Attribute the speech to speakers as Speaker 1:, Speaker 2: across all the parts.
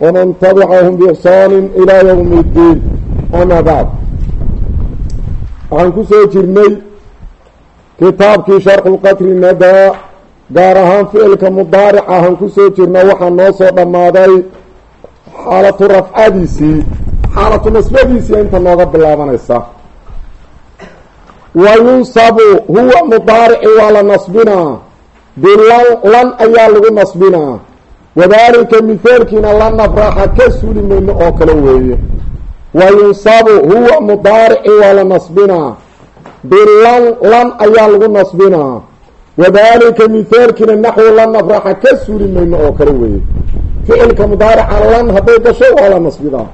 Speaker 1: ومن تبعهم بإحسان إلى يوم الدين أما بعد waxaan ku soo jirnay kitaabkii sharxulqatri nadaa gaar ahaan ficilka mudaaric ahaan ku soo jirna waxaa noo soo dhammaaday xaalatu rafcadiisii xaalatu nasbadiisii inta nooga bilaabanaysa wa yunsabu huwa mudaarici waa la nasbinaa bilan lan ayaa lagu nasbinaa wadaalika mithaalkiina la nafraxa ka suuli mayno oo kale weeye. Wa yunsabu huwa mudaarici waa la nasbinaa bilan lan ayaa lagu nasbinaa wadaalika mithaalkiina naxwu la nafraxa ka suuli mayno oo kale weeye. Ficilka mudaarica lan hadday gasho waa la nasbidaa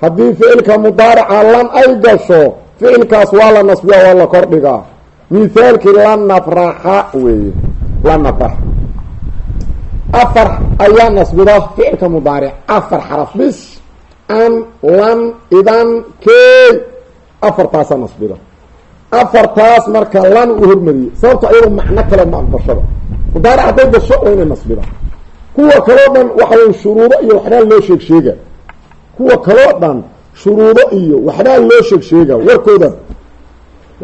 Speaker 1: haddii ficilka mudaarica lan ay gasho ficilkaas waa la nasbiyaa waa la kordhigaa. Mithaalkii la nafraxa weeye la nafraxa afar ayaa nasbida ficilka mudaaric. Afar xaraf. Bis an lan idan key afartaasaa nasbida afartaas marka lan u hormariyey. Sababto ayadoo macno kale ma aqbashada mudaaric hadday gasho waa inay nasbida kuwa kaloo dhan waxaway shuruudo iyo waxbaa loo sheeg sheega. Kuwa kaloo dhan shuruudo iyo waxbaa loo sheeg sheega warkooda.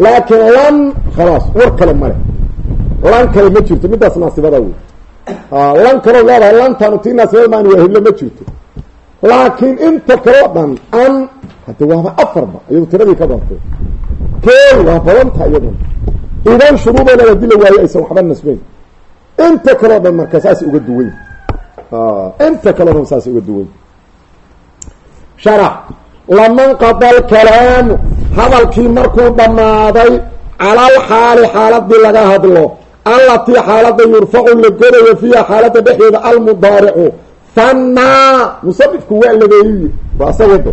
Speaker 1: Laakiin lan khalaas war kale male lan kale ma jirto. Midaas naasibada wey lan kaloo leedahay lantaanu tii naasibada maan waa hiblo ma jirto. Laakiin inta kaloo dhan an hade waaba afarba iyado tiradii ka bartay. Key waa badanta iyaduna. Idan shuruudoona la dila waayo aysan waxba nasbeyn inta kaloo dhan marka saasay uga duway inta kaloo dhan saasay uga duway sharax laman qada alkalaamu hadalkii markuu dhammaaday calal xaali xaaladii laga hadlo allatii xaalada yurfacu la godayo fiiha xaalada dhexdeeda almudaaricu. Hannaa musanifku waa labeeyiy waa isagade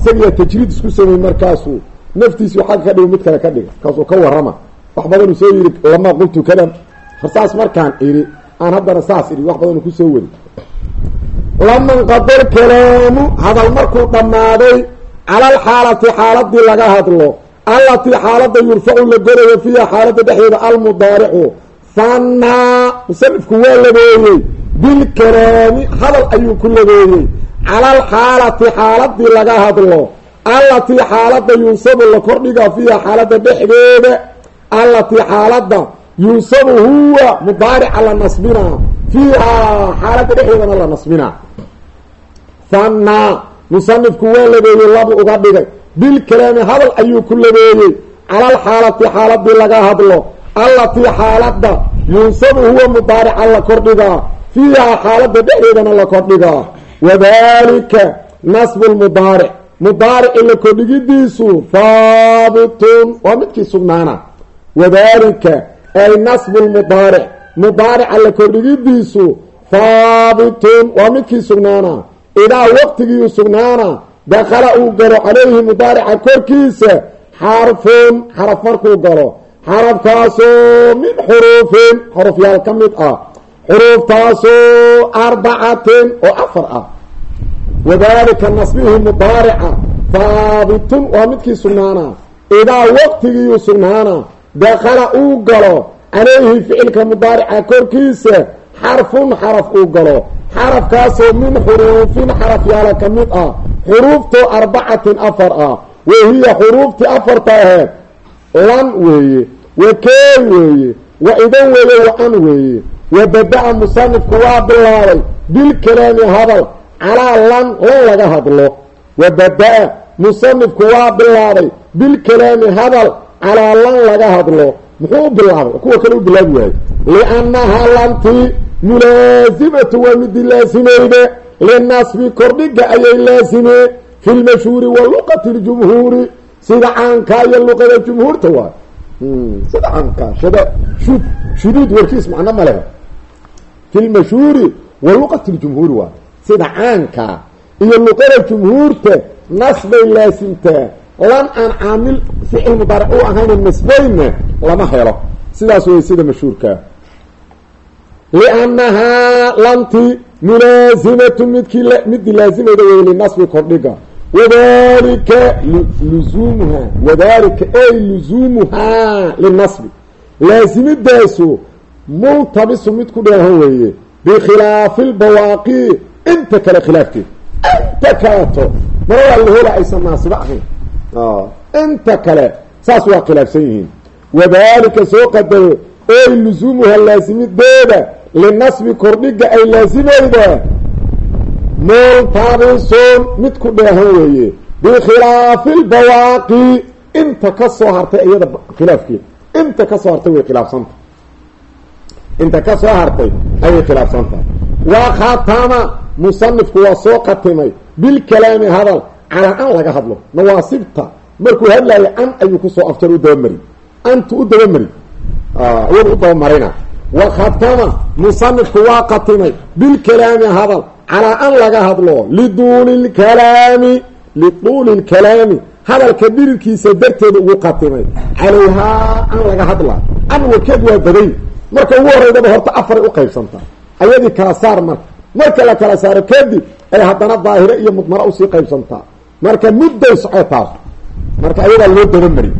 Speaker 1: isagiyaa tajriid isku samey markaasuu naftiisi xagga ka dhigo mid kale ka dhiga kaasuu ka warrama. Wax badanuu soo yidhi lama qultu kada farsaas markaan idhi aan haddana saas idhi wax badanuu ku soo weri laman qadar kalaamu hadal markuu dhammaaday calal xaalati xaaladii laga hadlo allatii xaalada yurfacu la godayo fiiha xaalada dhexdeeda almudaaricu. Hannaa musanifku waa labeeyey bilkalaami hadal ayuu ku labeeyey calal xaalati xaaladii laga hadlo. Allatii xaalada yunsabu la kordhiga fiiha xaalada dhexdeeda. Allatii xaalada yunsabu huwa mudaarica la nasbinaa fiihaa xaalada dhexdeedana la nasbinaa hannaa musanifku waa labeeyey laba uga dhigay bilkalaami hadal ayuu ku labeeyey. Calal xaalati xaaladii laga hadlo. Allatii xaalada yunsabu huwa mudaarica la kordhigaa fiihaa xaalada dhexdeedana la kordhigaa wadalika nasbu lmudaaric mudaarici la kordhigidiisu haabitun waa midkii sugnaana. Wadalika ay nasbu lmudaaric mudaarica la kordhigidiisu haabitun waa midkii sugnaana. Idaa waqtigiiu sugnaana dakala uu galo calayhi mudaarica korkiisa xarfun xaraf markuu galo xarafkaasoo min xuruufin xurufyaal ka mid ah xuruuftaasoo arbacatin oo afar ah wadalika nasbihi mudaarica haabitun waa midkii sugnaana idaa waqtigiiu sugnaana dakala uu galo calayhi ficilka mudaarica korkiisa xarfun xaraf uu galo xarafkaasoo min xuruufin xarafyaala ka mid ah xuruuftoo arbacatin afar ah. Wa hiya xuruuftii afarta aheed lan weeye wa key weeye wa idan weeye wa an weeye. Wa bada-a musanifku waa bilaabay bilkalaami hadal calaa lan lan laga hadlo. Wa bada-a musanifku waa bilaabay bilkalaami hadal calaa lan laga hadlo. Muxuu u bilaabay? Kuwa kale u bilaabi waayo liannahaa lantii mulaasimatu waa midii laasimayde linasbi kordhiga ayay laasimee fi lmashhuuri wa luqati ljumhuuri sida caankaa iyo luqada jumhuurta waay sida caankaa shud shuduud warkiis macno ma lehe fi lmashhuuri wa luqati ljumhuuri waay sida caankaa iyo luqada jumhuurta nasbay laasimtaa lan aan caamil ficil mudaaric u ahayna nasbayna lama helo sidaas way sida mashhuurkaa liannahaa lanti mulaasimatu midkii midii laasimayda wey linasbi kordhiga wadalika luzuumuhaa wadalika ay luzuumuhaa linasbi laasimidaasu multabisu mid ku dheehan weeye bikhilaafi lbawaaqi inta kale khilaafkeed inta kaleto mara waa la hela aysan naasibo ahayn inta kale saas waa khilaafsan yihiin wadalika soo qadaro ey luzuumuha laasimideeda linasbi kordhiga ay laasimayda multabisun mid ku dheehan weeye bikhilaafi lbawaaqi inta ka soo hartay iyada khilaafkeed inta ka soo hartay way khilaafsanta inta ka soo hartay ayay khilaafsantahay wa khatama musanifku waa soo khatimay bilkalaami hadal calaa an laga hadlo nawaasibta markuu hadlaayo an ayuu ku soo afjar u dabamari antu u dabamari iyadu u dabamarina wa khatama musanifku waa khatimay bilkalaami hadal calaa an laga hadlo liduuli lkalaami liduuli lkalaami hadalka dhirirkiisa darteeda ugu khatimay. Calayhaa an laga hadla. An warkeed waa baday marka ugu horeydaba horta afaray u qaybsantaa ayadii kala saar marka. Marka la kala saaro kadib ay haddana daahire iyo mudmara u sii qaybsantaa marka mudday soco taas marka ayadaa loo dabamari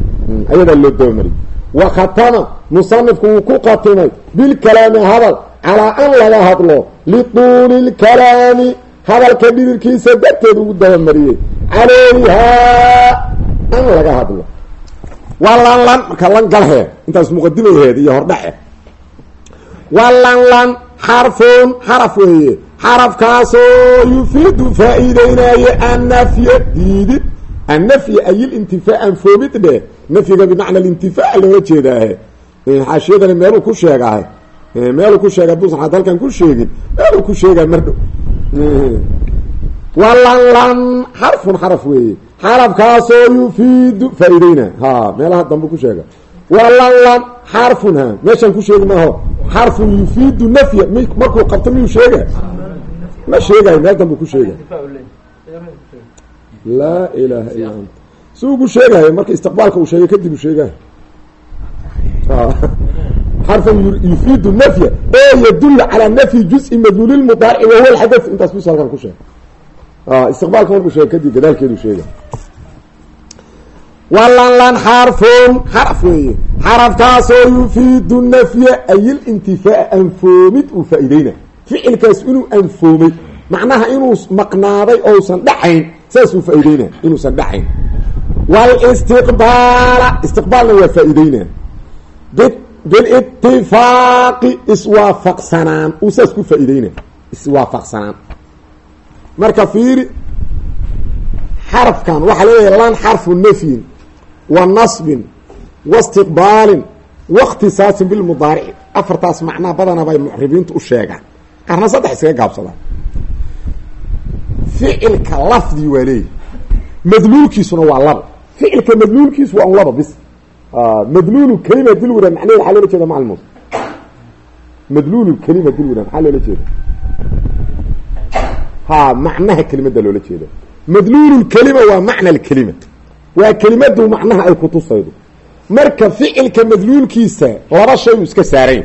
Speaker 1: ayadaa loo dabamari wa khatama musanifku wuu ku khatimay bilkalaami hadal calaa an laga hadlo lituuli lkalaami hadalka dhirirkiisa darteed ugu dabamariyey calayhaa an laga hadlo waa lan lan marka lan galhee intaas muqadimaheed iyo hordhace waa lan lan xarfun xaraf weeye xarafkaasoo yufiidu faa-iideynaayo annafya diidid annafya ayil intifaa anfoomid dheh nafyiga bimacna alintifaa loola jeedaahe. Xaashiyadani meeluu ku sheegaahe. Meeluu ku sheega duusan xad halkan ku sheegin meeluu ku sheegaa mardhow waa lan lan xarfun xaraf weeye. Xarafkaasoo yufiidu faa-iideyna ha meelaha dambe ku sheega. Waa lan lan xarfun ha. Meeshaan ku sheegi maaho. Xarfun yufiidu nafya. M markuu qabto miyuu sheega ma sheegayo meel dambe ku sheega laa ilaaha illa anta si ugu marka istiqbaalka uu sheegay kadib uu sheegayo xarfun yufiidu nafya ee yadulu calaa nafyi juz-i madluuli lmudaarici wahuwa alxadath intaas bis halkan ku sheeg istiqbaalka markuu sheegay kadib gadaalkeedu sheega waa lan lan xarfun xaraf weeye. Xarafkaasoo yufiidu nafya ayil intifaa anfoomid uu faa-ideyna ficilkaas inuu anfoomay macnaha inuu maqnaaday ousan dhacayn saasuu faa-ideyna inuusan dhacayn walistiqbaala istiqbaalna waa faa-ideyna bilitifaaqi iswaafaqsanaan uu saas ku faa-ideyna iswaafaqsanaan. Marka fiiri xarafkan waxaa leeyahay lan xarfu nafyin wa nasbin wa istiqbaalin waاkhtisaasin bilmudaarici afartaas macnaa badana bay mucribiintu u sheegaan. Qaarna saddex iskaga gaabsadaan. Ficilka lafdi waa leeyahy madluulkiisuna waa laba ficilka madluulkiisu waa un laba bis. Madluulu kelima dilwira macnaheed waxaa loola jeeda macalmus. Madluulu kelima dilwira maxaa loola jeeda ha macnaha kelimada loola jeeda madluulu kelima waa macna lkelima waa kelimadu macnaha ay kutusaydo marka ficilka madluulkiisa laba shay uu iska saaranya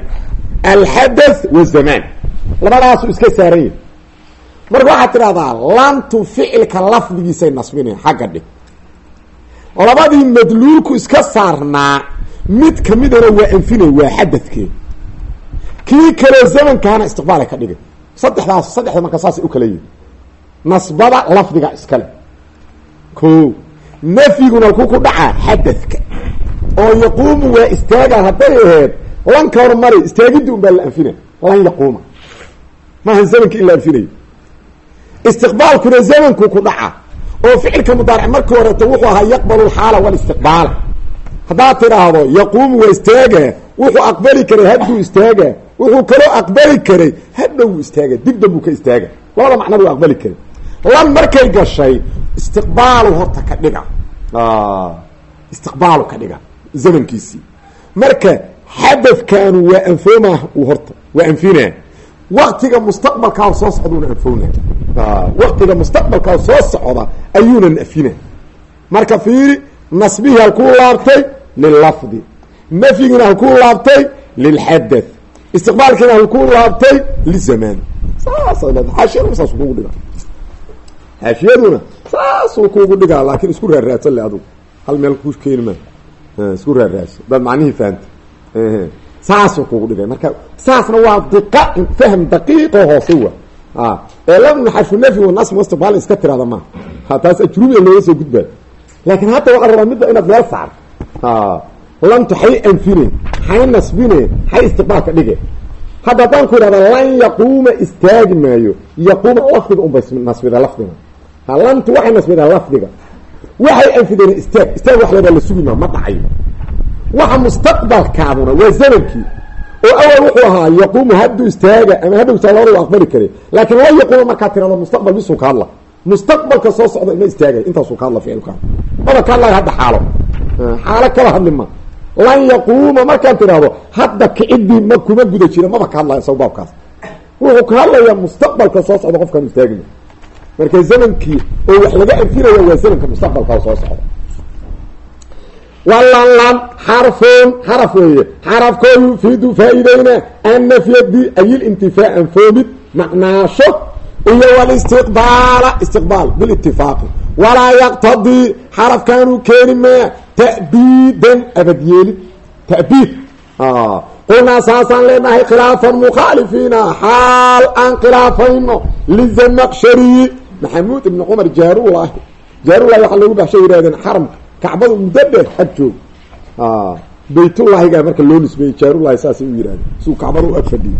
Speaker 1: alxadath wazamaan labadaasu iska saaranya marka waxaad tidhahdaa lantu ficilka lafdigiisay nasbinaya xagga dhig labadii madluulku iska saarnaa mid kamidana waa anfinay waa xadadkeed kii kaloo zamankaana istiqbaalay ka dhigay. Saddexdaas saddexda marka saasay u kala yihiin nasbada lafdiga iskale ko nafyiguna ku ku dhacaa xadadka. Oo yaquumu waa istaagaan hadday aheyd lanka hormari istaagiddi un baa la anfina lan yaquuma. Maaha zamanki in la anfinayo istiqbaalkuna zamanku ku dhaca oo ficilka mudaaric markii horeeto wuxuu ahaa yaqbalu lxaala walistiqbaala haddaad tidhaahdo yaquumu waa istaaga wuxuu aqbali karay hadduu istaaga wuxuu kaloo aqbali karay hadhow istaaga dib dambuu ka istaaga labada macnaba u aqbali karay. Lan markay gashay istiqbaalu horta ka dhiga. Istiqbaalu ka dhiga zamankiisii. Marka xadadkaanu waa anfooma uu horta waa anfinaa waktiga mustaqbalkaa soo socduuna anfowna waktiga mustaqbalkaa soo socda ayuuna nafina marka fiiri nasbihii halkuu laabtay lilafdi. Nafyigiina halkuu laabtay lilxadath istiqbaalkiina halkuu laabtay lizamaan. Saasay leeda saasuu kugu dhigaa. Laakiin isku raarraadsan le adugu. Hal meel ku keeni ma isku raarraadso dad macnihii fahamta saasuu kugu dhigay. Marka saasna waa diqa fahm daqiiqo hoose wa ee lamna xarfu nafyi wanasm wastiqbaal iska tirada ha taas ajrubiya looga soo gudbaa laakiin hadda waxaa rabaa midda inaad meel saarto lantu xay anfine xay nasbine xay istiqbaalka dhige. Hadda haddaan ku idhahda lan yaquuma istaagi maayo. Yaquuma lafdiga unbay nasbida lafdiga. Lantu waxay nasbidaan lafdiga. Waxay anfideen istaag. Istaag wax leebaa la sugi maa ma dhacayo waxa mustaqbalkaaduna waa zamankii oo awal wuxuu ahaa yaquumu hadduu istaaga ama hadhow istaaga labada waa aqbali kare laakiin la yaquuma markaa tirado mustaqbal bisuu ka hadla. Mustaqbalka soo socda ima istaagay intaasuu ka hadla ficilkaa maba ka hadlaya hadda xaalo. Xaalo kala hadli ma. Lan yaquuma markaan tidhaahdo hadda kicidii ma kuma guda jira maba ka hadlaya sabaabkaas wuxuu ka hadlayaa mustaqbalka soo socda qofkaan istaagina marka zamankii oo wax laga anfinaya waa zamanka mustaqbalkaa soo socda walanlan xarfun xaraf weeye xarafkoo yufiidu faa-ideyna annafyadi ayilintifaa anfoomid macnaasho iyo walistiqbaala istiqbaal bilitifaaqi walaa yaqtadii xarafkaanuu keeni maa ta'biidan abadyeelid ta'biid qulnaa saasaan leenahay khilaafan mukhaalifiina xaal aan khilaafayno lizamaqshariyi maxamuud ibni cumar jaarulahi jaarulahi waxaa loogu baxshay yidhahdeen xaramka kacbadu muddo dheer ag joog baytullahigaa marka loo nisbeeyey jaarulahi saasay u yidhahdeen siuu kacbada u ag fadhiyey.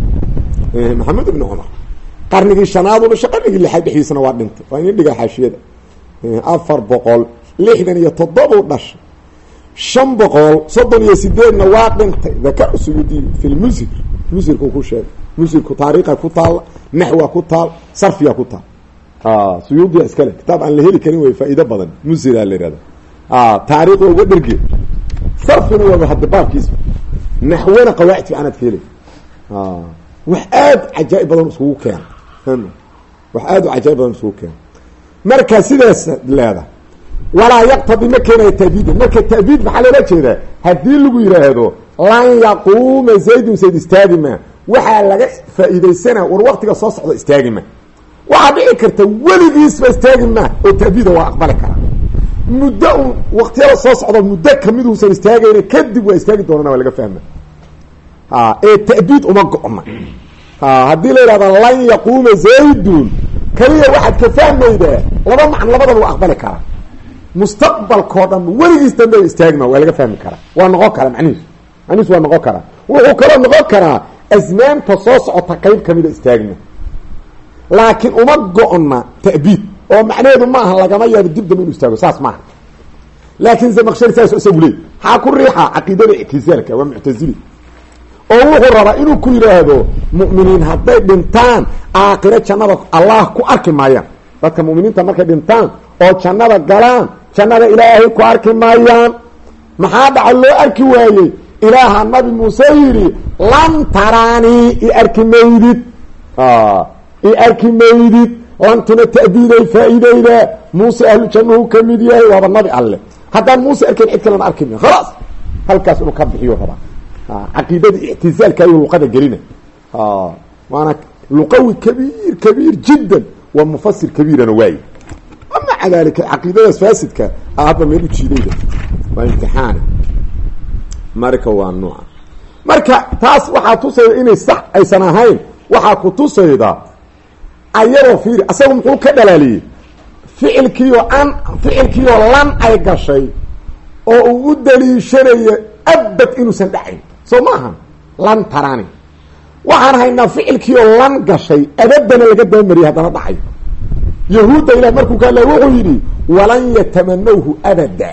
Speaker 1: Maxamuud ibni cumar. Qarnigii shanaadu dhashay qarnigii lixaad dhexdiisana waa dhintay. Waa inin dhigaa xaashiyada. Afar boqol lixdan iyo toddobau dhashay. Shan boqol soddon iyo sideedna waa dhintay. Dakar suyuudiy fi lmusir musirku ku sheegay. Musirku taariikha ku taalla naxwa ku taal sarfiya ku taal. Suyuudiya iskale kitaab aan la heli karin way faa-iido badan. Musira la yihahda taariikh uga dherge sarfina waaba hadda baabkiisa naxwana qawaacid fiicanaad ka helay wax aada cajaa-ib badan iskugu keena wax aada u cajaaib badan iskugu keena marka sidaas leeda walaa yaqtadi ma keenayo ta'biida marka ta'biid maxaa loola jeedaa haddii lagu yidhaahdo lan yaquuma zaydun zayd istaagi ma waxaa laga faa-iideysana war waktiga soo socda istaagi ma waxaa dhici karta weligiisba istaagi ma oo ta'biida waa aqbali karaa muddo un waktiyada soo socda muddo ka mid uusan istaagayna kadib waa istaagi doonana waa laga fahma ee ta'biid uma go-na. Haddii la yidhahdo lan yaquuma zaydun. Kaliya waxaad ka fahmaydaa laba macno labadaba waa aqbali karaa mustaqbalkao dhan weligiis dambe istaagma waa laga fahmi karaa waa noqon karaa manihiisu manihiisu waa noqon karaa wuxuu kaloo noqon karaa asmaanta soo socota qeyb kamida istaagma laakiin uma go-na ta'biid oo macnaheedu maaha lagama yaabo dib dambe inu istaago saas maaha laakiin zamaqshari saas isagu leey maxaa ku riixa caqiidada ictisaalka waa muctazili. Oo wuxuu rabaa inuu ku yidhaahdo mu'miniin hadday dhintaan aakhiro jannada allah ku arki maayaan. Dadka mu'miniinta markay dhintaan oo jannada galaan jannada ilaahay ku arki maayaan. Maxaa dhaca loo arki waayey? Ilaaha nabi muuse yidhi lan taraanii i arki maydid. I arki maydid lantuna ta'biiday faa-iideyda muuse ahlu jannahu ka mid yahay waaba nabi alle haddaan muuse arkayn cid kalena arki mayo khalaas halkaas inuu ka bixiyo rabaa caqiidada ictizaalka ayuu luqada gelina waana luqawi kabiir kabiir jiddan waa mufasir kabiirana waaye maca dalika caqiidadaas faasidka hadda meel u jiidayda waa imtixaani marka waa nuuca marka taas waxaa tusayda inay sax aysan ahayn waxaa ku tusayda ayadoo fiiri asaga muxuu ka dhalaaliyey ficilkiioo an ficilkiioo lan ay gashay oo uu u daliishanayo abad inuusan dhacayn. Soo maaha lan tarani waxaan haynaa ficilkii oo lan gashay abadana laga dabamariyay haddana dhacay. Yahuudda ilah markuu ka hadlay wuxuu yidhi walan yatamanawhu abada.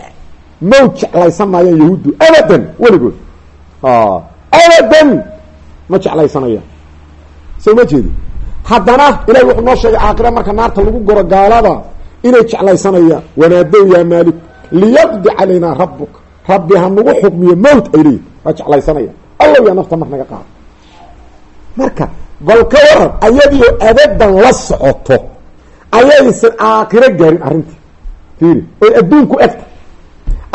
Speaker 1: Maw jeclaysan maayaan yahuuddu abadan weligood. Abadan ma jeclaysanayaan. Soo ma jeedi haddana ilahi wuxuu noo sheegay aakhira marka naarta lagu goro gaalada inay jeclaysanayaan wanaadow yaa maalik liyaqdi calaynaa rabuka rabbi ha nagu xukmiyo mowt ay leeyihiin waa jeclaysanaya. Allow yaa nafta mar naga qaado marka bal ka waran ayadiio abadan la socoto ayaysan aakhiro gaarin arrintii. Fiiri oy adduunku egta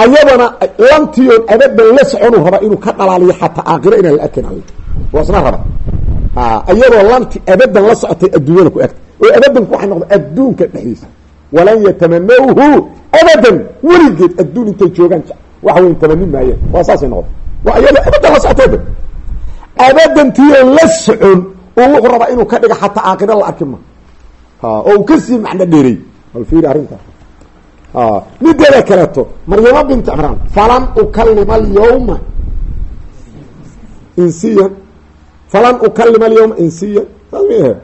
Speaker 1: ayadana lantiioon abadan la soconuu rabaa inuu ka dhalaaliyo xataa aakhiro inaan la arkayn all waa isna raba iyadoo lanti abadan la socotay adduunyada ku egta oo abadanku waxay noqda adduunka dhexdiisa. Walan yatamanawhu abadan weligeed adduun intay joogaan waxa weyn tamani maayeen waa saasay noqda waa iyadoo abadan la socotay abadantiioo la socon oo wuxuu rabaa inuu ka dhiga xataa aakhiro la arki ma. Oo uu ka sii macno dheerey bal fiiri arrintaa mideeda kaleeto. Maryamo bint cimraan falan ukalima alyawma insiyan falan ukalima alyawma insiyan saas may ahayd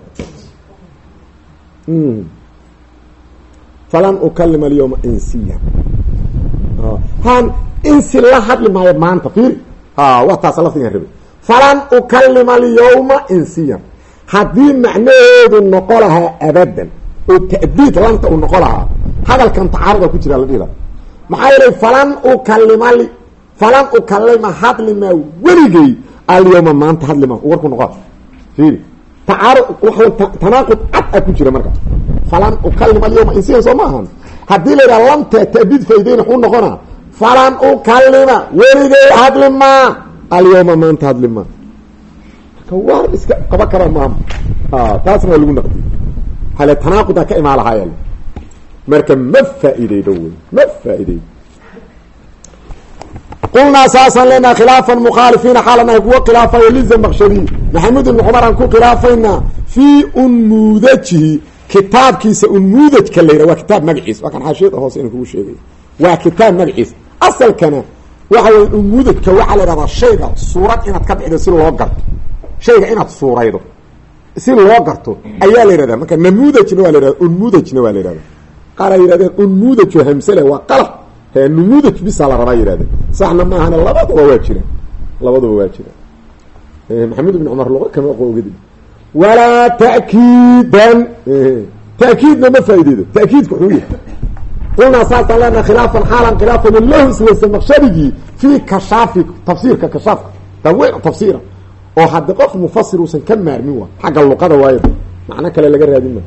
Speaker 1: falan ukalima alyawma insiyan han insi la hadli maayo maanta fiiri. Wa taasa lafdigan rabe falan ukalima alyawma insiyan haddii macnaheedu noqo lahaa abadan oo ta'diid lanta uu noqo lahaa hadalkan tacaaruda ku jira la dhila maxaa yeelay falan ukalima falan ukalima hadlima weligay alyawma maanta hadlima warku noqo fiiri. Tacaarud waa tanaaqud cad a ku jira marka. Falan ukalima alyawma insiyan soo ma ahan haddii la yidhaha lanta ta'diid faydeyna xuu noqona falan ukalima weligay hadlima alyawma maanta hadlima marka waar iska qaba kaba maama taasna waa lagu naqdiy hale tanaaqudaa ka imaan lahaayal marka ma faa-ideydo wey ma faa-ideydo qulnaa saasaan leenaha khilaafan mukhaalifiina xaalanahay kuwa khilaafayo lizamaqshadi maxamed ibni cumar aan ku khilaafaynaa fii unmuudajihi kitaabkiisa unmuudajka la yidhah waa kitaab magaciis waa kan xaashiyada hoose ina kugu sheegay waa kitaab magaciis asalkana waxa weye unmuudajka waxaa la yidhahdaa shayga suurad inaad ka bixido si loo garto shayga inaad suuraydo si loo garto ayaa la yidhahda marka namuudajna waa la yhahda unmuudajna waa la yihahda qaar ay yihahdeen unmuudaj oo hamsele waa qalab he numuudaj bisaa la rabaa yihahdeen saxna maahana labadaba waa jiraan labadaba waa jiraan maxamed ibn cumar luqa kama aqo walaa ta'kiidan. Ta'kiidna ma faa'ideedo ta'kiidka xuu yahay. Qulnaa saasaan leenaha khilaafan xaalan khilaafan lahu islaysa naqshadigii fii kashaafi tafsiirka kashaafka. Tanwiic tafsiira. Oo hadda qof mufasir uusan ka maarmin waa xagga luqada waayo. Macno kale laga raadin ma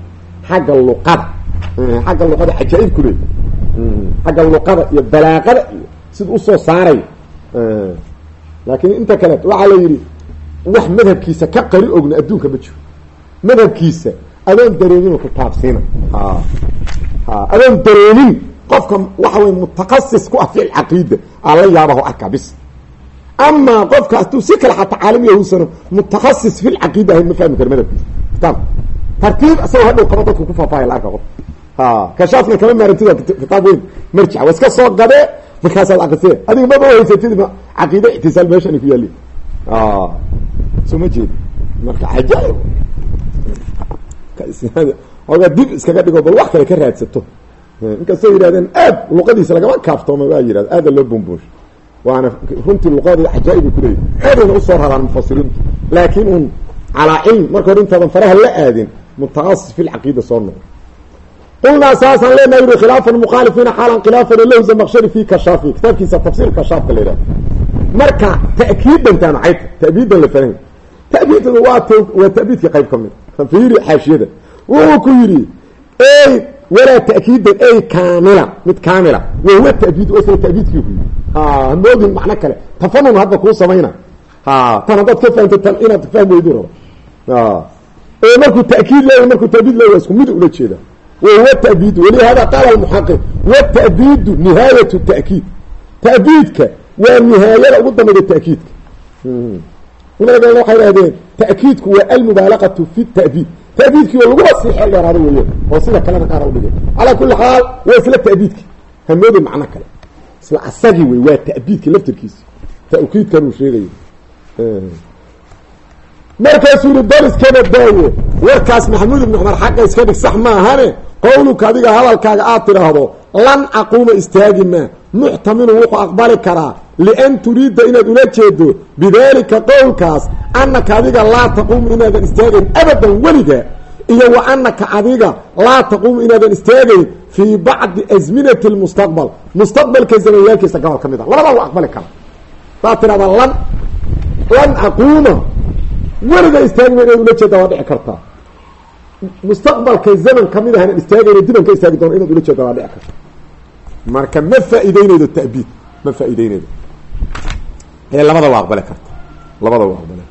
Speaker 1: xagga luqada. Xagga luqada cajaa-ib xagga luqada iyo balaaqada iyo sida u soo saarayo laakiin inta kale waxaa la yidhi wax madhabkiisa ka qari ogna adduunka ma jiro. Madhabkiisa adoon dareemin ku taabsiina. Adoon dareemin qofka waxa wey mutakasis ku ah ficil caqiida aa la yaabaho arkaa bis. Amaa qofka hadduu si kale xataa caalamiya huusano mutakasis fi lcaqiida ahayn ma fahmi karo madhabkiisa. Tartiib isagoo hadhow qaba dadku ku faafahaya la arka qof kashaafna kama maarantid waa kitaab weyn. Marjica waa iska soo gadee markaasaad akrisee adiga maba haysatid caqiide ictisaal meeshani ku yaali soo ma jeedi. Marka cajaaib. Oga dib iskaga dhigo bal wax kale ka raadsato. Inkastoo yidhahdeen aad luqadiisa lagama kaaftooma waa yidhahda aada loo bomboosho waana runtii luqada cajaa'iba kuleeyahy aadayna u soo raraan mufasiriintu laakiin un calaa cilm marka hore intaadan faraha la aadin mutakasis fi lcaqiida soo noqo qulnaa saasaan leenaha yuri khilaafan mukhaalifiina xaalan khilaafan lahu zamaqshari fi kashaafi kitaabkiisa tafsiir kashaafka la yidhahda marka ta'kiidantaan cayta ta'biidan la fahan ta'biidadu waa t waa ta'biidka qayb ka mid fiiri xaashiyada wuxuu ku yidhi ey walaa ta'kiidan ey kaamila mid kaamila wahuwa ta'biid isla ta'biidkii ku yidhi hamoodin macno kale tafanun hadda kuu samayna tan haddaad ka fahamto tan inaad fahm weydu rabo oo markuu ta'kiid leeyahy markuu ta'biid leeyahy waa isku mid ula jeeda ta'biidu walihada qaala almuxaqiq wata'biidu nihaayat ta'kiid ta'biidka waa nihaayada ugu dambayda ta'kiidka waxay idhahdeen ta'kiidku waa almubaalaqatu fi ta'biid ta'biidkii oo laguma sii xeel dheeraado weeye oo sida kalena qaar u dhigay calaa kulli xaal waa isla ta'biidki hamoodin macno kale isla asagii wey waa ta'biidki laftirkiisi ta'kiidkan uu sheegayo markaasuu yihi dar iskaba daaye warkaas maxamuud ibni cumar xagga iska dhig sax maahane qowluka adiga hadalkaaga aad tidhaahdo lan aquuma istaagi maa muxtaminu wuxuu aqbali karaa lian turiida inaad ula jeedo bidaalika qowlkaas annaka adiga laa taquumu inaadan istaagayn abadan weliga iyo wa annaka adiga laa taquumu inaadan istaagayn fii bacdi asminati lmustaqbal. Mustaqbalka zamaniyaalkiisa gobol ka mid a labadaa waa aqbali karaa saad tidhahdaa lan lan aquuma weliga istaagima inaad ula waa dhici kartaa mustaqbalka zaman ka mid ahana istaagayna diban ka istaagi doona inaad ula jeeda waa dhici karta marka ma faa-iideyneydo ta'biid ma faa-iideyneydo ee labada waa aqbali karta. Labada waa aqbali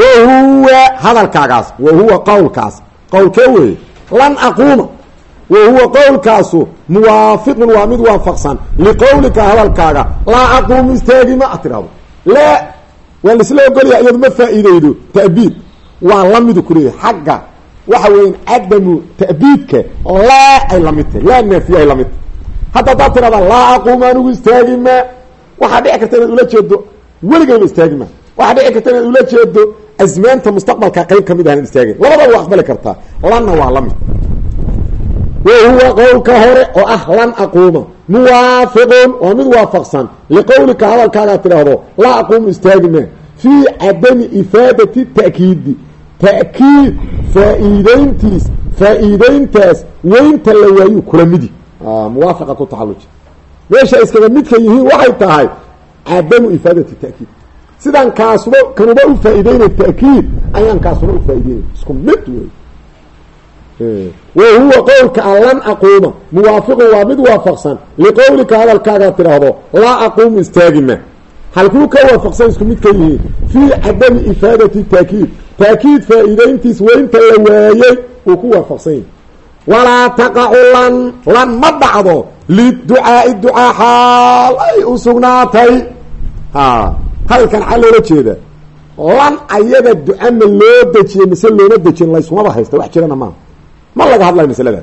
Speaker 1: wa huwa hadalkaagaas wa huwa qowlkaas qowlkee weeye? Lan aquuma. Wa huwa qowlkaasu muwaafiqun waa mid waafaqsan. Liqowlika hadalkaaga laa aquumu istaagi ma a tirahdo laa waa laisla ogolaya iyadu ma faa-iideydo ta'biid. Waa lamidu kuleeyahay xagga waxa weya cadamu ta'biidka laa ay la mid tahay laa naafiya ay la mid tahay. Hadda haddaad tirahdaa laa aquumu anigu istaagi ma waxaa dhici karta inaad ula jeedo weligayba istaagi ma waxaa dhici karta inaad ula jeedo asmaanta mustaqbalka qeyb ka mid ahna istaagin. Labadaba waa aqbali kartaa lanna waa la mid wa huwa qowlka hore oo ah lan aquuma. Muwaafiqun waa mid waafaqsan. Liqowlika hadalkaagaa tidhaahdo laa aquumu istaagi ma fii cadami ifaadati ta'kiidi ta'kiid faa-iideyntiis faa-iideyntaas weynta la waayu kula midi. Muwaafaqa ku taxaluji meesha iskaga midka yihiin waxay tahay cadamu ifaadati ta'kiid sidaan kaasuba kanuba u faa-iideynay ta'kiid ayaan kaasuna u faa-iideynay isku mid wey wa huwa qowlka a lan aquuma muwaafiqun waa mid waafaqsan. Liqowlika hadalkaagaa tidhaahdo laa aquumu istaagima halkuu ka waafaqsan isku mid ka yihiin fii cadami ifaadati taakiid taakiid faa-iideyntiis weynta la waayey uu ku waafaqsan yahi walaa taqacu lan lan ma dhacdo. Liducaai ducaa xaal ay u sugnaatay. A hadalkan xaa loola jeeda lan ayada duca ma loo dejiyey mise looma dejin layskumaba haysta wax jirana maaha ma laga hadlayo masalada.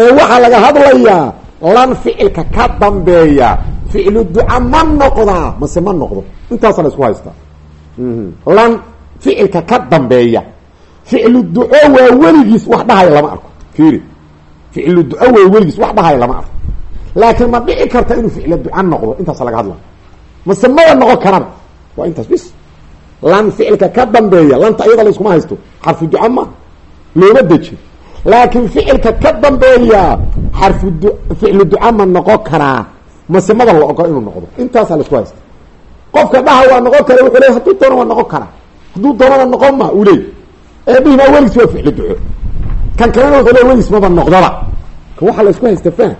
Speaker 1: Ee waxaa laga hadlayaa lan ficilka ka dambeeya ficlu duca ma noqdaa mase ma noqdo. Intaasa la isku haystaa lan ficilka ka dambeeya ficlu duco waa weligiis wax dhahaya lama arko. Fiiri ficlu duco waa weligiis wax dhahaya lama arko. Laakiin ma dhici karta inuu ficlu duca noqdo intaasa laga hadlaya mase maba noqon karaba waa intaas bis. Lan ficilka ka dambeeya lanta iyada la iskuma haysto xarfu duca ma looma deji. Laakiin ficilka ka dambeeya xarfu du ficlu duca ma noqon karaa mase maba la ogo inuu noqdo. Intaasaa la isku haysta qofka dhaha waa noqon kara wuxuu leey hadduu doono waa noqon karaa hadduu doonana noqon ma uu leey ee dhihimaa weligiis waa ficlu duco kan kalena wuxuu le weligiis maba noqdaba kan waxaa la isku haysta faham.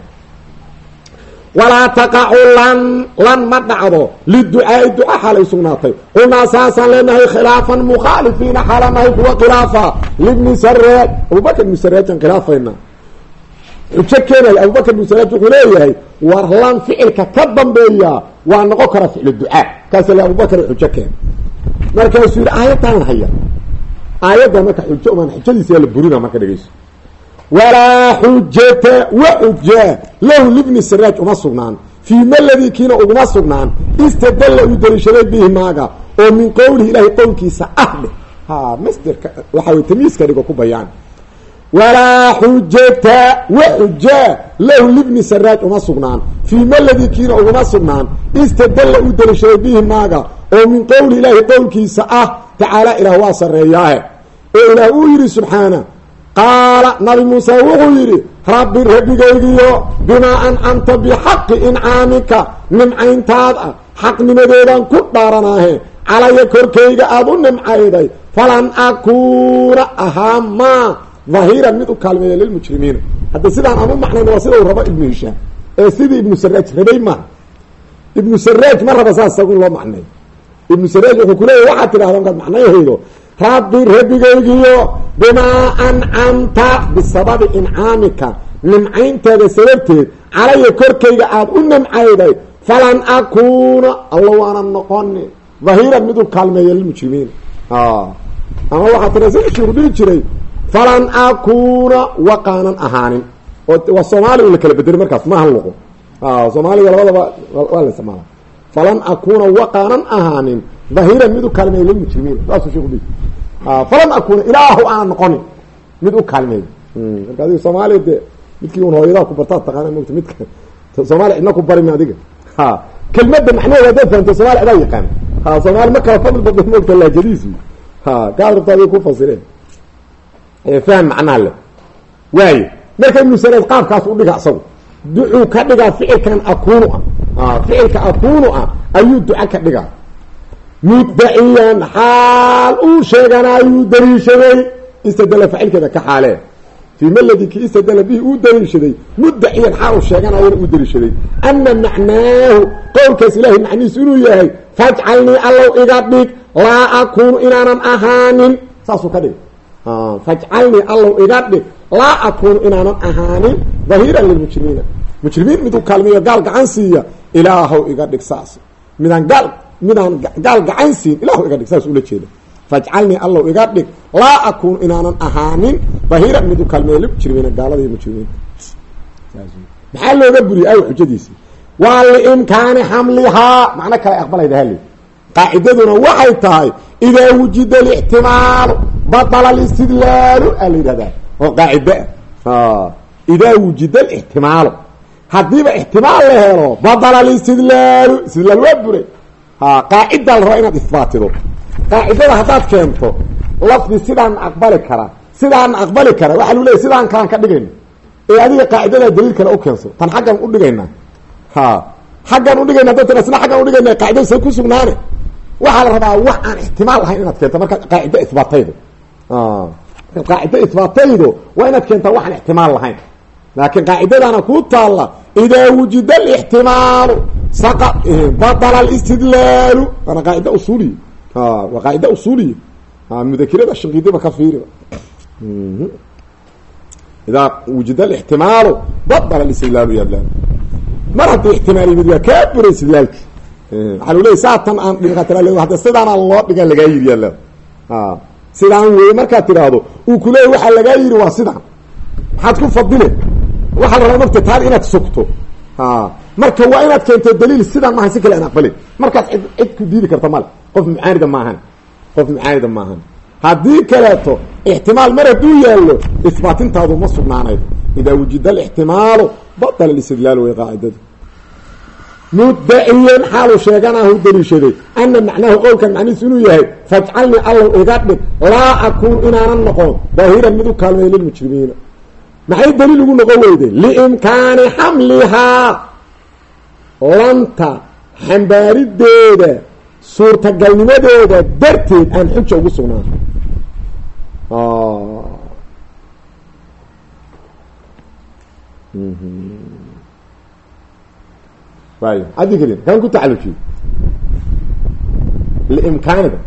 Speaker 1: Walaa taqacu lan lan ma dhacdo. Liducaai duca xaalay sugnaatay qulnaa saasaan leenahay khilaafan mukhaalifiina xaala nahay kuwa khilaafa. Libni saraaj abubakr ibni saraajaan khilaafayna. Xujo keenaya abubakr ibni saraaj wuxuu leeyahay war lan ficilka ka dambeeya waa noqon karaa ficlu ducaa kaasa le abubakr xujo keena markaasuu yihi aayadaan haya aayaddan marka xujo umaan xujadiisa la burina marka dhegeyso walaa xujata wa xuja lahu libni saraaj uma sugnaan. Fii maladii kiina uguma sugnaan. Istadalla uu daliishaday bihi maaga. Oo min qowlihi ilaahay qowlkiisa ah dheh. Ha masderka waxa way tamiiska dhigo ku bayaan. Walaa xujata wa xuja lahu libni saraaj uma sugnaan. Fii maladii kiina uguma sugnaan. Istadalla uu daliishaday bihi maaga oo min qowlihi ilaahay qowlkiisa ah tacaala ilaah waa sareeyaahe oo ilaah uu yidhi subxaana qaala nabi muuse wuxuu yidhi rabbi rabbigaygiyo bimaa ancamta bixaqi incaamika nimcayntaada xaqnimadeedaan ku dhaaranaahe calaya korkayga aada u nimcayday falan akuuna ahaa maa dahiran mid u kaalmeeya lilmujrimiina hadda sidaan aan u macnayn waa sida uu rabo ibnu hishaam. Ee sidii ibnu saraaj rabay maaha ibnu saraaj ma raba saas isagu loo macneeyo ibnu saraaj wuxuu kuleeyahy waxaad tidhahda markaad macnayhaydo rabbi rabbigaygiyo bimaa ancamta bisababi incaamika nimcaynteeda sababteed calaya korkayga aada u nimcayday falan akuuna alla waana noqoni dahiran mid u kaalmeeya lilmujrimiina ama waxaa sishiiku dhihi jiray falan akuuna waqaanan ahaanin. Oo waa soomaaliga la kala bedelay markaas maaha luqo soomaaliga labadaba waa la isticmaala falan akuuna waqaanan ahaanin dahiran mid u kaalmeeya lilmujrimiina saasuu sheku dhihi falan akuuna ilaahu aan noqonin mid u kaalmeeyo marka adiga soomaaliya de midkii un hooyadaa ku bartaad taqaana mogta midka soomaaliya cidna ku barimi adiga. Ha kelmadda macnaheeda haddaad fahamto somalia adaa yaqaan. Ha soomaali ma kala fadli badna mogta laajadiisi. Ha gaad adiga ku fasireen. Faham macnaha le waayo marka ibnu qaabkaas u dhiga isagu ducuu ka dhigaa ficilkan akuunu ah ficilka akuunu ah ayuu duca ka dhigaa. Muddaciyan xaal uu sheeganayuu daliishaday istadala facilkeeda ka xaalee. Fii maladi ki istadala bihi uu daliishaday muddaciyan xaal uu sheeganayana uu daliishaday. Ana macnaahu qowlkaas ilaahay macnihiisu inuu yahay fajcalnii allow iga dhig laa akuunu inaanan ahaanin. Saasuu ka dhig fajcalnii allow iga dhig laa akuunu inaanan ahaanin. Dahiiran lilmujrimiina mujrimiin miduu kaalmeeyo gaal gacan siiya ilaahow iga dhig saas. Midaan gaal midaan gaal gacan siin ilaahow iga dhig saas ula jeeda. Fajcalnii allow iga dhig laa akuunu inaanan ahaanin. Dahiiran miduu kaalmeeyo limujrimiina gaalada iyo mujrimiinta maxaa looga buriyay aw xujadiisi? Waa liimkaani xamlihaa macno kale aqbalayda hali qaacidaduna waxay tahay idaa wujida lixtimaalu badala listidlaalu aa la haddiiba ixtimaal la helo badala listidlaalu istidlaal waa buray qaacidaa la rabaa inaad isbaatido. Qaacidada haddaad keento lafdi sidaan aqbali kara sidaan aqbali kara waxaa lu leeyay sidaan kalaan ka dhigayna ee adiga qaacidadaa daliil kale u keenso tan xaggan udhigaynaa ha xaggan udhigayna dadna isna xaggan udhigayna qaacidada say ku sugnaane. Waxaa la rabaa wax aan ixtimaal lahayn inaad keento marka qaacida isbaataydo. Marka qaacida isbaataydo waa inaad keentaa waxaan ixtimaal lahayn laakiin qaacidadana kuu taalla idaa wujida alixtimaalu badala alistidlaalu waana qaacida usuuliya waa qaacida usuuliya mudakirada shanqidiba ka fiiriba idaa wujida alixtimaalu badala alistidlaalu yaadlaan mar haddii ixtimaal yimid waa kaa buray istidlaalki waxaa lu leeyay saatan aan dhinkatala hadda sidaana loo dhiga lagaa yiri yaalla sidaan weeye markaad tidhaahdo uu kuleeyay waxaa lagaa yiri waa sidaan maxaad ku fadile waxaa la rabaa nafta taal inaad sugto. Marka waa inaad keento daliil sidaan maahan si kale aan aqbalin. Markaas cid cid ku diidi karta male qof mucaanida maahan qof mucaanida maahan haddii kaleeto ixtimaal mar hadduu yaallo isbaatintaadu ma sugnaanayd. Idaa wujida alixtimaalu badala istidlaal way qaacidadu muddaciyan xaalu sheeganahu daliishaday. Ana macnaahu qowlkan macnihiisu inuu yahay fajcalnii allow iga dhig. Laa akuun inaanan noqon. Daahiran mid u kaalmeeya lilmujrimiina maxay daliil ugu noqon weyday liimkaani xamlihaa lanta xambaarideeda suurtagalnimadeeda darteed aan xuja ugu sugnaan waay addi kelin kan ku tacalujiyo liimkaaniga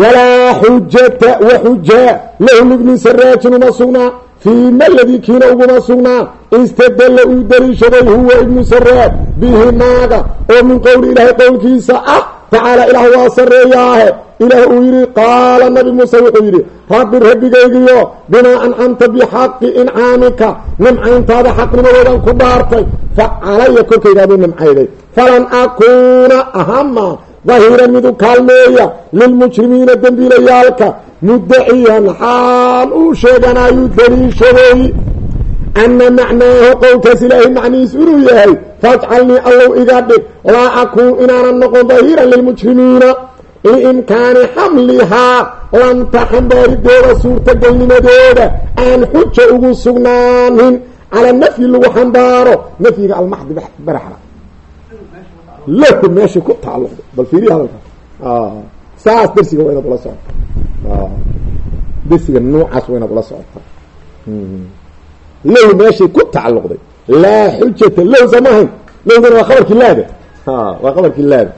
Speaker 1: walaa xujata waxuja lahu libni saraajin uma sugnaa fii ma ladii kiina uguma sugnaa istadalla uu daliishaday huwa ibnu saraad bihi maaga oo min qowli ilaahay qowlkiisa ah tacaala ilaah waa sareeyaahe ilaah uu yidhi qaala nabi muuse wuxuu yidhi rabbi rabbigaygiyo bimaa ancamta bixaqi incaamika nimcayntaada xaqnimadoodan ku dhaartay fa calaya korkaygaaduu nimcayday falan akuuna ahama dahiran midu kaalmeeya lilmujrimiina dembiilayaalka muddaciyan xaal uu sheeganayuu daliishaday ana macnaahu qowlkaas ilaahay macnihiis inuu yahay fajcalnii allow iga dhig laa akuun inaanan noqon dahiran lilmujrimiina liimkaani xamlihaa lanta xambaarideeda suurtagelnimadeeda aan xuja ugu sugnaanin cala nafyi lagu xambaaro nafyiga almaxdi baraxla lahu meeshay ku tacalluqda bal fiiriya hadalkaas saas dersiga waa inaad ula socota dersiga noocaas waa inaad ula socota lahu meeshay ku tacalluqday laa xujata lahu samahayn lahugana waa qabarkii laada waa qabarkii laada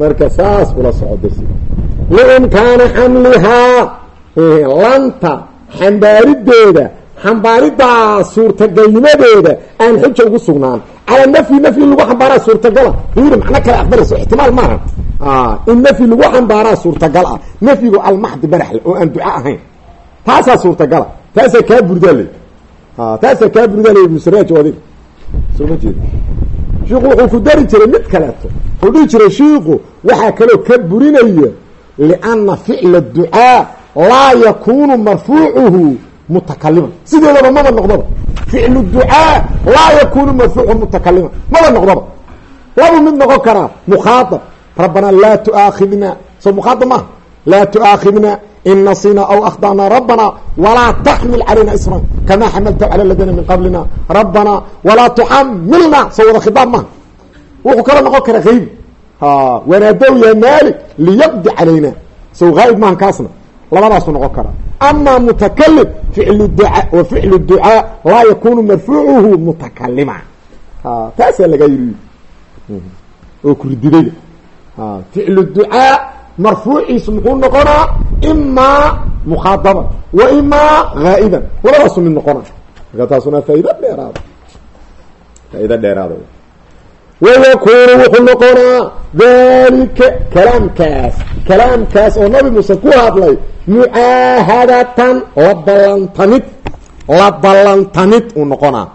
Speaker 1: marka saas ula soco dersiga liimkaani xamlihaa. Lanta xambaarideeda xambaaridaa suurtagalnimadeeda aan xuja ugu sugnaan. Calaa nafyi nafyi lagu xambaaraa suurtagala. Fiiri macno kale aqbalayso ixtimaal maaha. In nafyi lagu xambaaraa suurtagal ah nafyigu almaxdi baraxle oo aan duca ahayn. Taasaa suurtagala. Taasaa kaa burdaaley taasaa kaa burdaaley ibnusaraaj odig soo ma jeeda shiiku wuxuu ku dari jiray mid kaleeto. Wuxuu dhihi jiray shiiku waxaa kaloo ka burinaya lianna ficla ducaa laa yakunu marfuucuhu mutakaliman sideedaba maba noqdaba? Ficlu ducaa laa yakunu marfuucu mutakaliman maba noqdaba? Labu mid noqon karaa mukhaaab rabbanaa laa tuaakhidna soo mukhaaab maaha laa tuaakhidna in nasina aw akhdana rabbana walaa taxmil calayna isran kamaa xamalta cala ladina min qablina. Rabbana walaa tuxamilna soo wada khidaab maaha wuxuu kaloo noqon karaa haybi wanaadow ya maalik liyaqdi calayna sow haayib maahan kaasna labadaasu noqon karaa ama mutakalim ficlu ducaa wa ficlu ducaa laa yakunu marfuucuhu mutakalima taasaa laga yiri oo kurididayda ficlu ducaa marfuuciisu muxuu noqonaa imaa mukhaadaban wa imaa haa'iban labadaasu mid noqona marka taasuna faa'ido dheeraada faa'ido dheeraada wayakunu wuxuu noqonaa dalika kalaamkaas kalaamkaas oo nabi muuse ku hadlay mucaahadatan la ballantamid la ballantamid uu noqonaa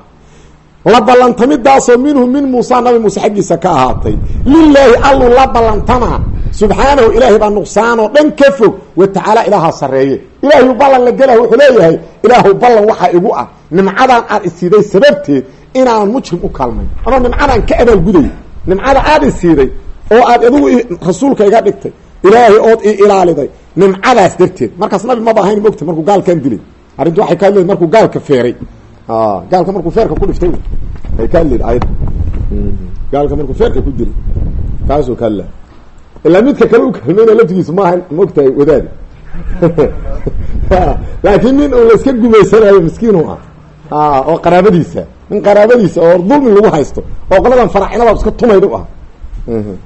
Speaker 1: la ballantamidaasoo minhu min muusa nabi muuse xaggiisa ka ahaatay lilaahi alluu la ballantamaa subxaanahu ilaahay baa nuqsaan oo dhan ka fog wa tacaala ilaahaa sarreeye ilaahayu ballan la gelah wuxuu leeyahay ilaahu ballan waxaa igu ah. Nimcadan aad isiiday sababteed inaanan mujrim u kaalmayn ama nimcadan ka abaalguday nimcada aada isiiday oo aad adigu rasuulka iga dhigtay ilaahay ood i ilaaliday nimcadaas darteed. Markaas nabi maba ahayn mogta markuu gaalkan dilay. Arrintu waxay ka hadled markuu gaalka feeray. Gaalka markuu feerka ku dhiftay. Ay ka hadled ayad. Gaalka markuu feerka ku dilay. Kaasuu ka ilaa midka kale u kaalmayna laftigiisu maaha maogtahay wadaadi. Laakiin nin uu layska gumaysanayo miskiinu ah. Oo qaraabadiisa nin qaraabadiisa oo dulmi lagu haysto oo qoladan faracinada iska tumayda u ah.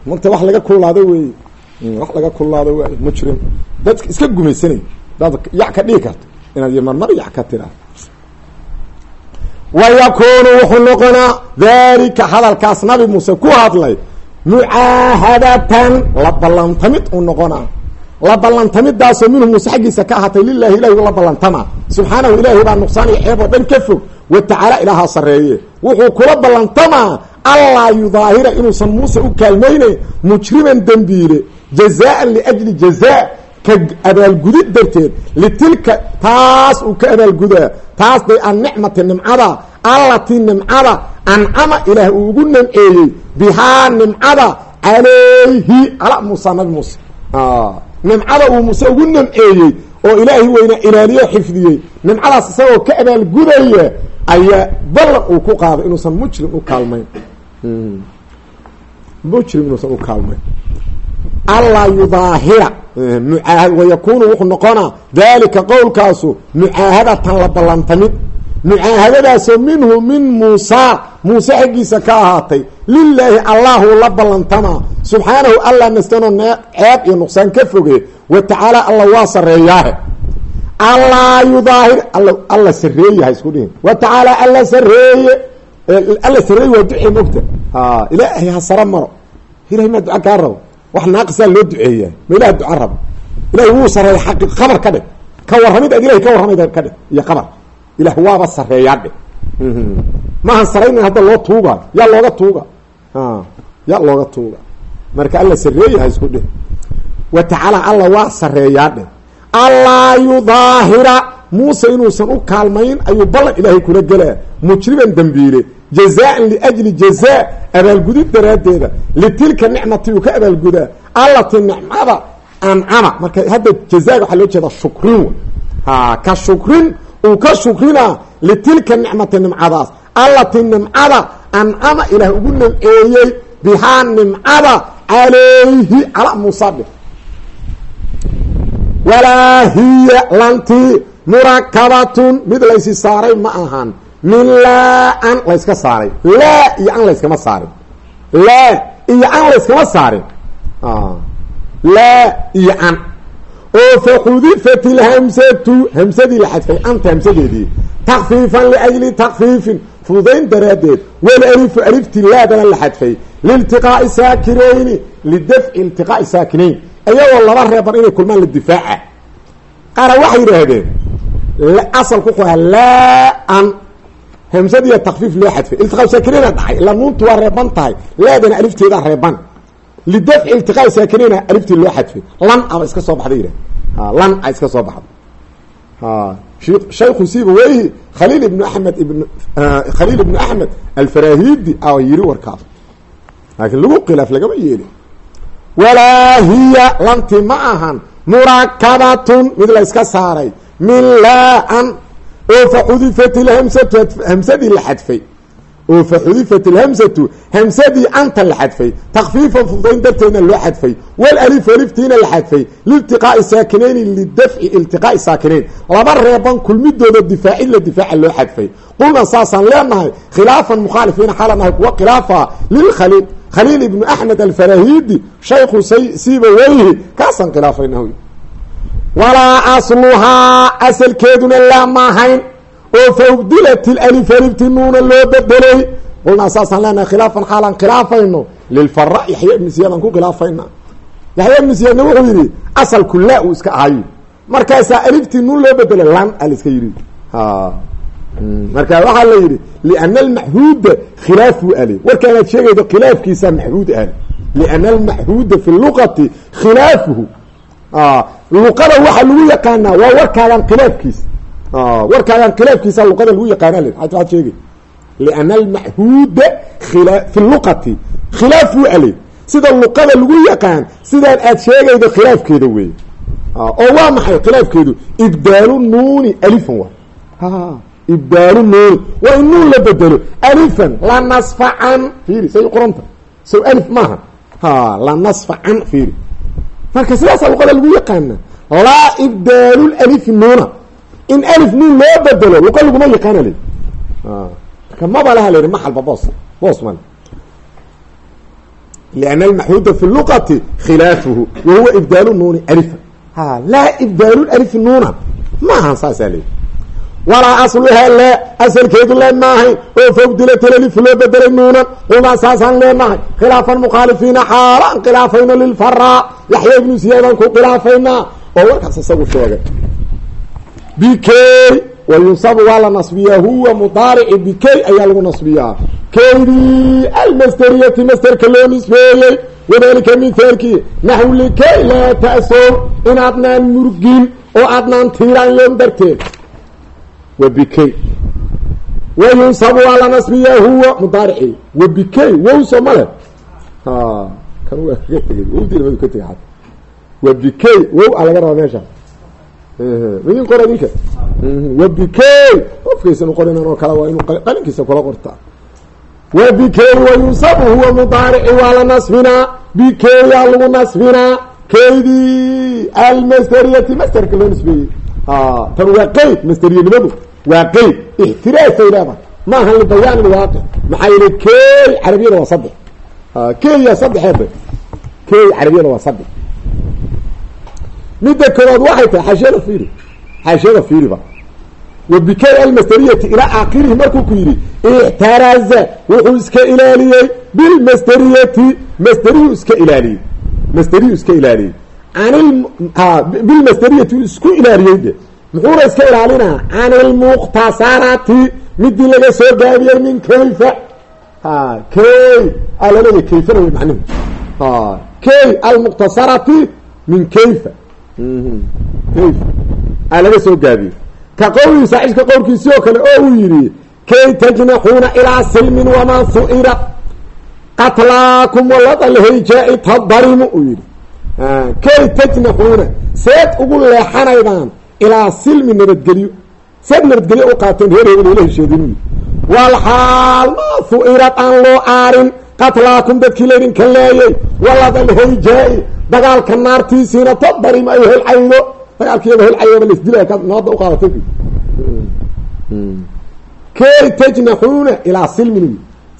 Speaker 1: Magta wax laga kullaado wey wax laga kullaado waay mujrim dad iska gumaysanay daad yac ka dhigi karto inaad marmar yac ka tiraa wa yakunu wuxuu noqonaa dalika hadalkaas nabi muuse ku hadlay mucaahadatan. La ballantamid uu noqonaa. La ballantamidaasoo minhu muuse xaggiisa ka ahaatay lilahi ilahi la ballantama subxaanahu ilaahi baa nuqsaan iyo ceeb oo dhan ka fog. Wa tacaala ilaahaa sarreeye. Wuxuu kula ballantamaa allaa yudaahira inuusan muuse u kaalmaynayn mujriman dembiile jazaan liajli jazaa ka abaalgudid darteed. Litilka taas uu ka abaalgudaa. Taas day annicmati nimcada allatii nimcada ancama ilaah uu ugu namceeyey bihaa nimcada calayhi ala muusa nabi muuse. Nimcada uu muuse ugu namceeyey oo ilaahi weyna ilaaliyo xifdiyey. Nimcadaas isagoo ka abaalgudaya ayaa ballan uu ku qaaday inuusan mujrim u kaalmayn. Mujrim inuusan u kaalmayn. Allaa yudaahira mucaahad wayakunu wuxuu noqonaa dalika qowlkaasu mucaahadatan la ballantamid mucaahadadaasoo minhu min muusa. Muuse xaggiisa ka ahaatay. Lilaahi allahu la ballantamaa subxaanahu allah nastanoo ceeb iyo nuqsaan ka foge. Wa tacaala alla waa sareeyaahe allaa yudaahir alla sareeye ha isku dhihin. Wa tacaala alla sareeye alla sareeye waa ducee mogta ilaahay ha sara maro. Ilahay maa duca kaa rabo. Wax naaqisaa loo duceeyaa. Ma ilaha duca rabo. Ilahay wuu sareeya xaqi khabar ka dhig. Ka aad ilahay ka warramayd ka dhig. Iyo qabar ilah waaba sareeyaa dhe maahan saraynan hadda loo tuugaayo yaa looga tuuga. Yaa looga tuuga. Marka alla sareeye ha isku dhih wa tacaala alla waa sareeyaa dhe allaa yudaahira muuse inuusan u kaalmayn ayuu ballan ilaahay kula gelaa mujriman dembiile jazaan liajli jazaa abaalgudid daraaddeeda. Litilka nicmati uu ka abaalgudaa. Allati nicmada ancama marka hadda jazaaga waxaa loo jeedaa shukrin. Ha ka shukrin uu ka shukrinaa litilka nicmati nimcadaas. Allati nimcada ancama ilaah ugu namceeyey bihaa nimcada calayhi cala muusa dhih walaa hiya lantii murakabatun mid laysi saaray ma ahan. Min laa an layska saaray. Laa iyo an layskama saarin. Laa iyo an layskama saarin. Laa iyo an oo faxudifat ilhamsatu hamsadii la xadfay anta hamsadeedii. Takfiifan liajli takfiifin fududayn daraaddeed walalifu alifti laadana la xadfay. Liiltiqaa'i saakinayni lidafci iltiqaa'i saakinayn. Iyagoo laba reeban inay kulmaan lidifaaca qaara waxay yidhaahdeen asalku wuxuu ahaa laa an hamsadiiya takfiif loo xadfay. Iltiqaa saakinayna dhacay ilaa nuuntu waa reeban tahay. Laadana alifteedaa reeban lidafci iltiqaa'i saakinayna aliftii loo xadfay lan aba iska soo baxday yidhah lan a iska soo baxda shaykhu siba weyhi khaliil ibnu axmed ibn khaliil ibnu axmed alfarahidi a yiri warkaas laakiin lagu khilaaf lagama yeeli walaa hiya lanti ma ahan murakabatun mid la yska saaray min laa an oo faxudifat ilhamsatu hamsadii la xadfay oo fa xudifat ilhamsatu hamsadii anta la xadfay. Takfiifan fudayn darteedna loo xadfay. Walalifu aliftiina la xadfay. Liiltiqaa'i saakinayni lidafci iltiqaa'i saakinayn. Laba reeban kulmidooda difaacid la difaaca loo xadfay. Qulna saasaan leenahay khilaafan mukhaalifiina xaalanahay kuwa khilaafa lilkhaliil khaliil. Ibnu axmed alfarahidi shaykhu sibaweyhi kaasaan khilaafayna walaa asluhaa asalkeeduna laa maahayn oo faubdilat ilalif alifti nuuna loo bedelay. Qulnaa saasaan leenahay khilaafan xaalaan khilaafayno. Lilfara yaxya ibnu siyaadaan ku khilaafayna. Yaxya ibnu siyaadna wuxuu yidhi asalku laa uu iska ahayo markaasaa aliftii nuun loo bedelay lan a la iska yidhi. Marka waxaa la yidhi liana almaxhuuda khilaafuu ale warkaanaad sheegaydo khilaafkiisa maxhuud ale liana almaxhuuda fi luqati khilaafuhu. Luqada waxaa lagu yaqaanaa waa warkaagan khilaafkiisa warkaagan khilaafkiisa luqada lagu yaqaana le ad sheegay liana almaxhuuda khila fi luqati. Khilaafuu ale sida luqada lagu yaqaan sidaan aad sheegaydo khilaafkeeda weeye. Oo waa maxay khilaafkeedu? Ibdaalu nuuni alifan waa. Ibdaalu nuuni. Waa in nuun la bedelo. Alifan la nasfacan fiiri say qoranta. Sow alif maaha. Ha la nasfacan fiiri. Marka sidaasa luqada lagu yaqaana laa ibdaalu lalifi nuuna in alif nuun loo bedelo luqa laguma yaqaana le marka maba laha la yihi maxalba boos boos male liana almaxuuda fi luqati khilaafuhu wa huwa ibdaalu nuuni alifan ha laa ibdaalu lalifi nuuna maahan saasaa leyi walaa asluhaa laa asalkeedu lee maahay oo fawdilatlif loo bedelay nuunan qulnaa saasaan leenahay khilaafan mukhaalifiina xaalaan khilaafayno lilfaraa yaxya ibnu siyaadaan ku khilaafaynaa oo warkaas isagu sheegay bikey wa yunsabu waa la nasbiyaa huwa mudaarici bikey ayaa lagu nasbiyaa keydii almasteriyati masterka loo nisbeeyey wadalika mithaalkii naxw likay laa ta'sow inaadnaan murgin oo aadnaan tiiraan yoon darteed. Wa bikey wa yunsabu waa la nasbiyaa huwa mudaarici wa bikey wowso male kan waa kaga tegay wowdii labadu ka wow a laga rabaa meesha idin qor idinka wa bikey qofkaysan qorin oo kale waa inuu qalinkiisa kula qortaa wa bikey wa yunsabu huwa mudaarici waa la nasbinaa bikeyaa lagu nasbinaa keydii almasteriyati masterka loo nisbeeyey tan waa qeyd masteriyanimadu waa qeyd. Ixtiraasay leedahay. Maaha libayaan ilwaaqic maxaa yili key carabiyada waa saddex. Keya saddexeeda key carabiyada waa saddex midda koowaad waxay tahay xaashiyada fiiri. Xaashiyada fiiriba. Wa bikey almasteriyati ilaa aakhirihi markuu ku yidhi ixtaraza wuxuu iska ilaaliyey. Bilmasteriyati masteriyu iska ilaaliyey. Masteriyu iska ilaaliyey. Can isku ilaaliyey de. Muxuuna iska ilaalinaa can ilmukhtasarati midii laga soo gaabiyey min kayfa. A laleeyahy kayfana wey macnuhu key almukhtasarati min kayfa a laga soo gaabiyey ka qowlii saaxiibka qowlkiisii oo kale oo uu yidhi kay tajnaxuuna ilaa silmin waman hu'ira qatlaakum waladalhayjaa-i tadarimu uu yidhi. Kay tajnaxuuna seed ugu leexanaydaan ilaa silmi nabadgelyo. Seed nabadgelyo u qaateen reer hebel ila hesheedin walxaal maa hu'irad aan loo aarin qatlaakum dadkii laydinka leeyay waladalhayjaa-i dagaalka naartiisiina tadarim ay holcaydo dagaalkiiyaba holcayaba laisdilay ka nabadda u qaadatay kay tajnaxuuna ilaa silmin.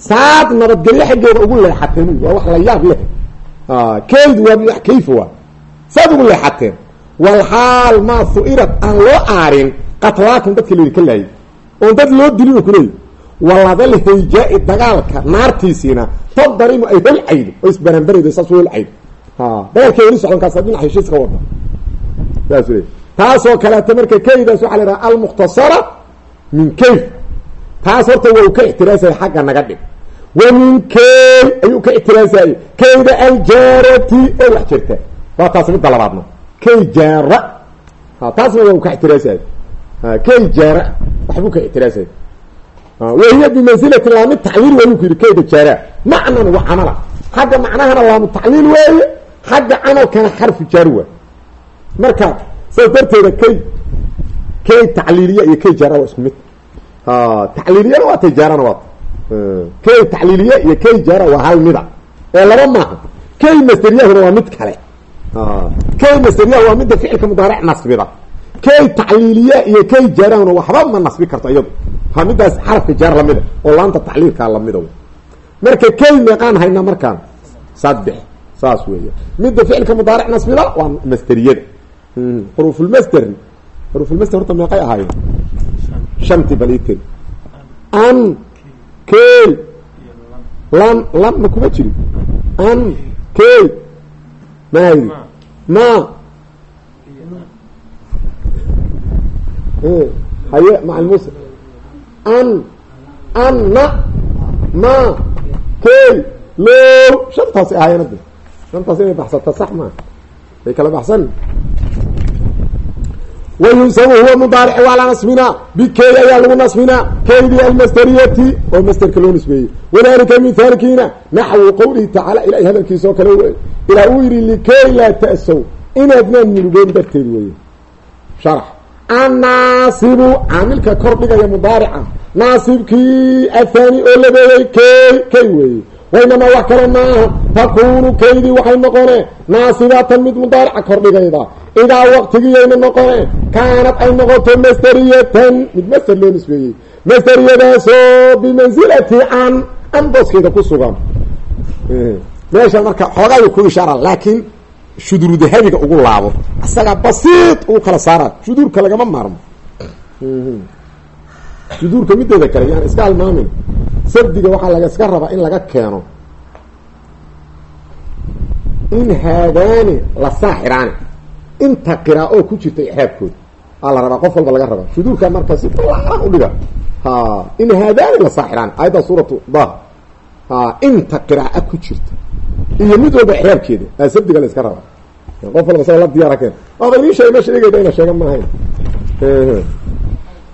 Speaker 1: Saad nabadgelyo xaggeeda ugu leexateen waa wax la yaab leh. Kayd waa kayfa waa. Saad ugu leexateen walxaal maa hu'irad aan loo aarin qatlaakum dadka laydinka laayay. Oon dad loo dilin kuleey waladal hayjaa-i dagaalka naartiisiina tadarimu ay holcaydo oo isbaranbaraydo saas holcaydo dagaalka weli socdan kaas dhinac heshiis ka wada saas le taasoo kaleeto marka kaydaas waxaa la idhaha almukhtasara min kayf. Taas horta waa u ka ixtiraasaya xagga naga dhig. Wa min key ayuu ka ixtiraasayay kayda aljaarati oo wax jirta. Waa taas midda labaadna. Kay jaara. Taasna waa u ka ixtiraasaya kay jaara. Waxbuu ka ixtiraasaya wahiya bimansilati laami tacliil waayuu ku yidhi kayda jaara. Macnan wa camala. Xagga macnahana laamu tacliil weeye xagga camalkana xarfu jaar marka saas darteeda kay kay tacliiliya iyo kay jaara waa isku mid. Tacliiliyana waa tay waa. Kay tacliiliye iyo kay jaara waa hal mida. Oo laba maaha. Kay masteriyahuna waa mid kale. Kay masteriyaha waa midda ficilka mudaaric nasbida. Kay tacliiliye iyo kay jaarahuna waxba ma nasbi karto iyadu. Waa midaas xarafka jaar lamida oo laanta tacliilkaa lamida marka kay meeqaan haynaa markaan saddex saas weeya midda ficilka mudaaric nasbida waa masteriyada. Xurufulmaster xurufulmaster horta meeqay ahaayeen. Shanti baliten an. Kay lan lan ma kuma jirin. An. Kay maaydi ma. Haye macalmus an. Anna. Ma. Kay low. Shantaasi ahaayeen hadda shantaas inay baxsata sax maa ay kala baxsan wayunsabu huwa mudaaric waa la nasbinaa bikey ayaa lagu nasbinaa keydi almasteriyati oo masterka loo nisbeeyey wadalika mithaalkiina naxwu qowlihi tacaala ilahay hadalkiisa oo kale wey ilaa uu yidhi likey laa ta'sow inaadnaan murugoon darteed weeye sharax annaasibu caamilka kor dhigaya mudaarica naasibkii athani oo labeeyey key key weeye waynamaa wax kale maaha takunu keydii waxay noqone naasibatan mid mudaarica kordhigayda idaa waqtigiyayna noqone kaanad ay noqoto masteriyatan mid master loo nisbeeyey masteriyadaasoo bimansilati an an booskeeda ku sugan meesha marka xoogayu ku ishaara laakiin shuduuru dahabiga ugu laabo isagaa basiid ugu kala saara shuduurka lagama maarmo shuduurka mideeda kale yaan iska halmaamin sabdiga waxaa laga iska rabaa in laga keeno in haadaani la saaxiraani inta qiraao ku jirta ixraabkooda aa la rabaa qof walba laga rabaa. Shuduurka marka si laan udhiga ha in haadaani la saaxiraani ayadda suuratu dah ha inta qiraaa ku jirta. Iyo mid walba ixraabkeeda aa sabdiga la iska rabaa. Qof walba saga la diyaara keen. Waaba inii sheeg ma sheegayda ina sheegan maahayn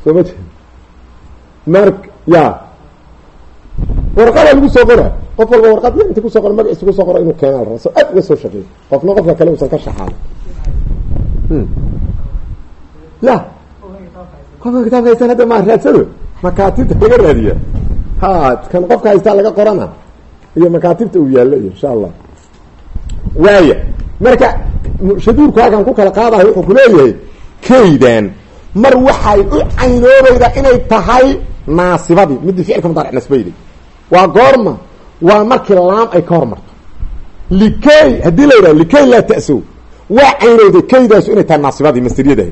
Speaker 1: soo ma jeed mark ya warqada lagu soo qora. Qof walba warqad inta ku soo qora magaciisa ku soo qoro inuu keena raba so aad uga soo shaqeeyo. Qofna qofka kale uusan ka shaxaada ya qofka kitaabka haystaan hadda maa raadsado? Makaatibta laga raadiya ha kan qofka haystaa laga qorana? Iyo makaatibta uu yaallo iyo insha allah waaya marka shaduurku halkan ku kala qaadayo wuxuu kuleeyahay kaydan mar waxay u caynoobaydaa inay tahay naasibadii. Midii ficilka mudaaric nasbayday waa goorma waa markii laam ay ka hormarto likey haddii la yidhaho likey laa ta'sow waa caynowday keydaasu inay tahay naasibadii masteriyadahay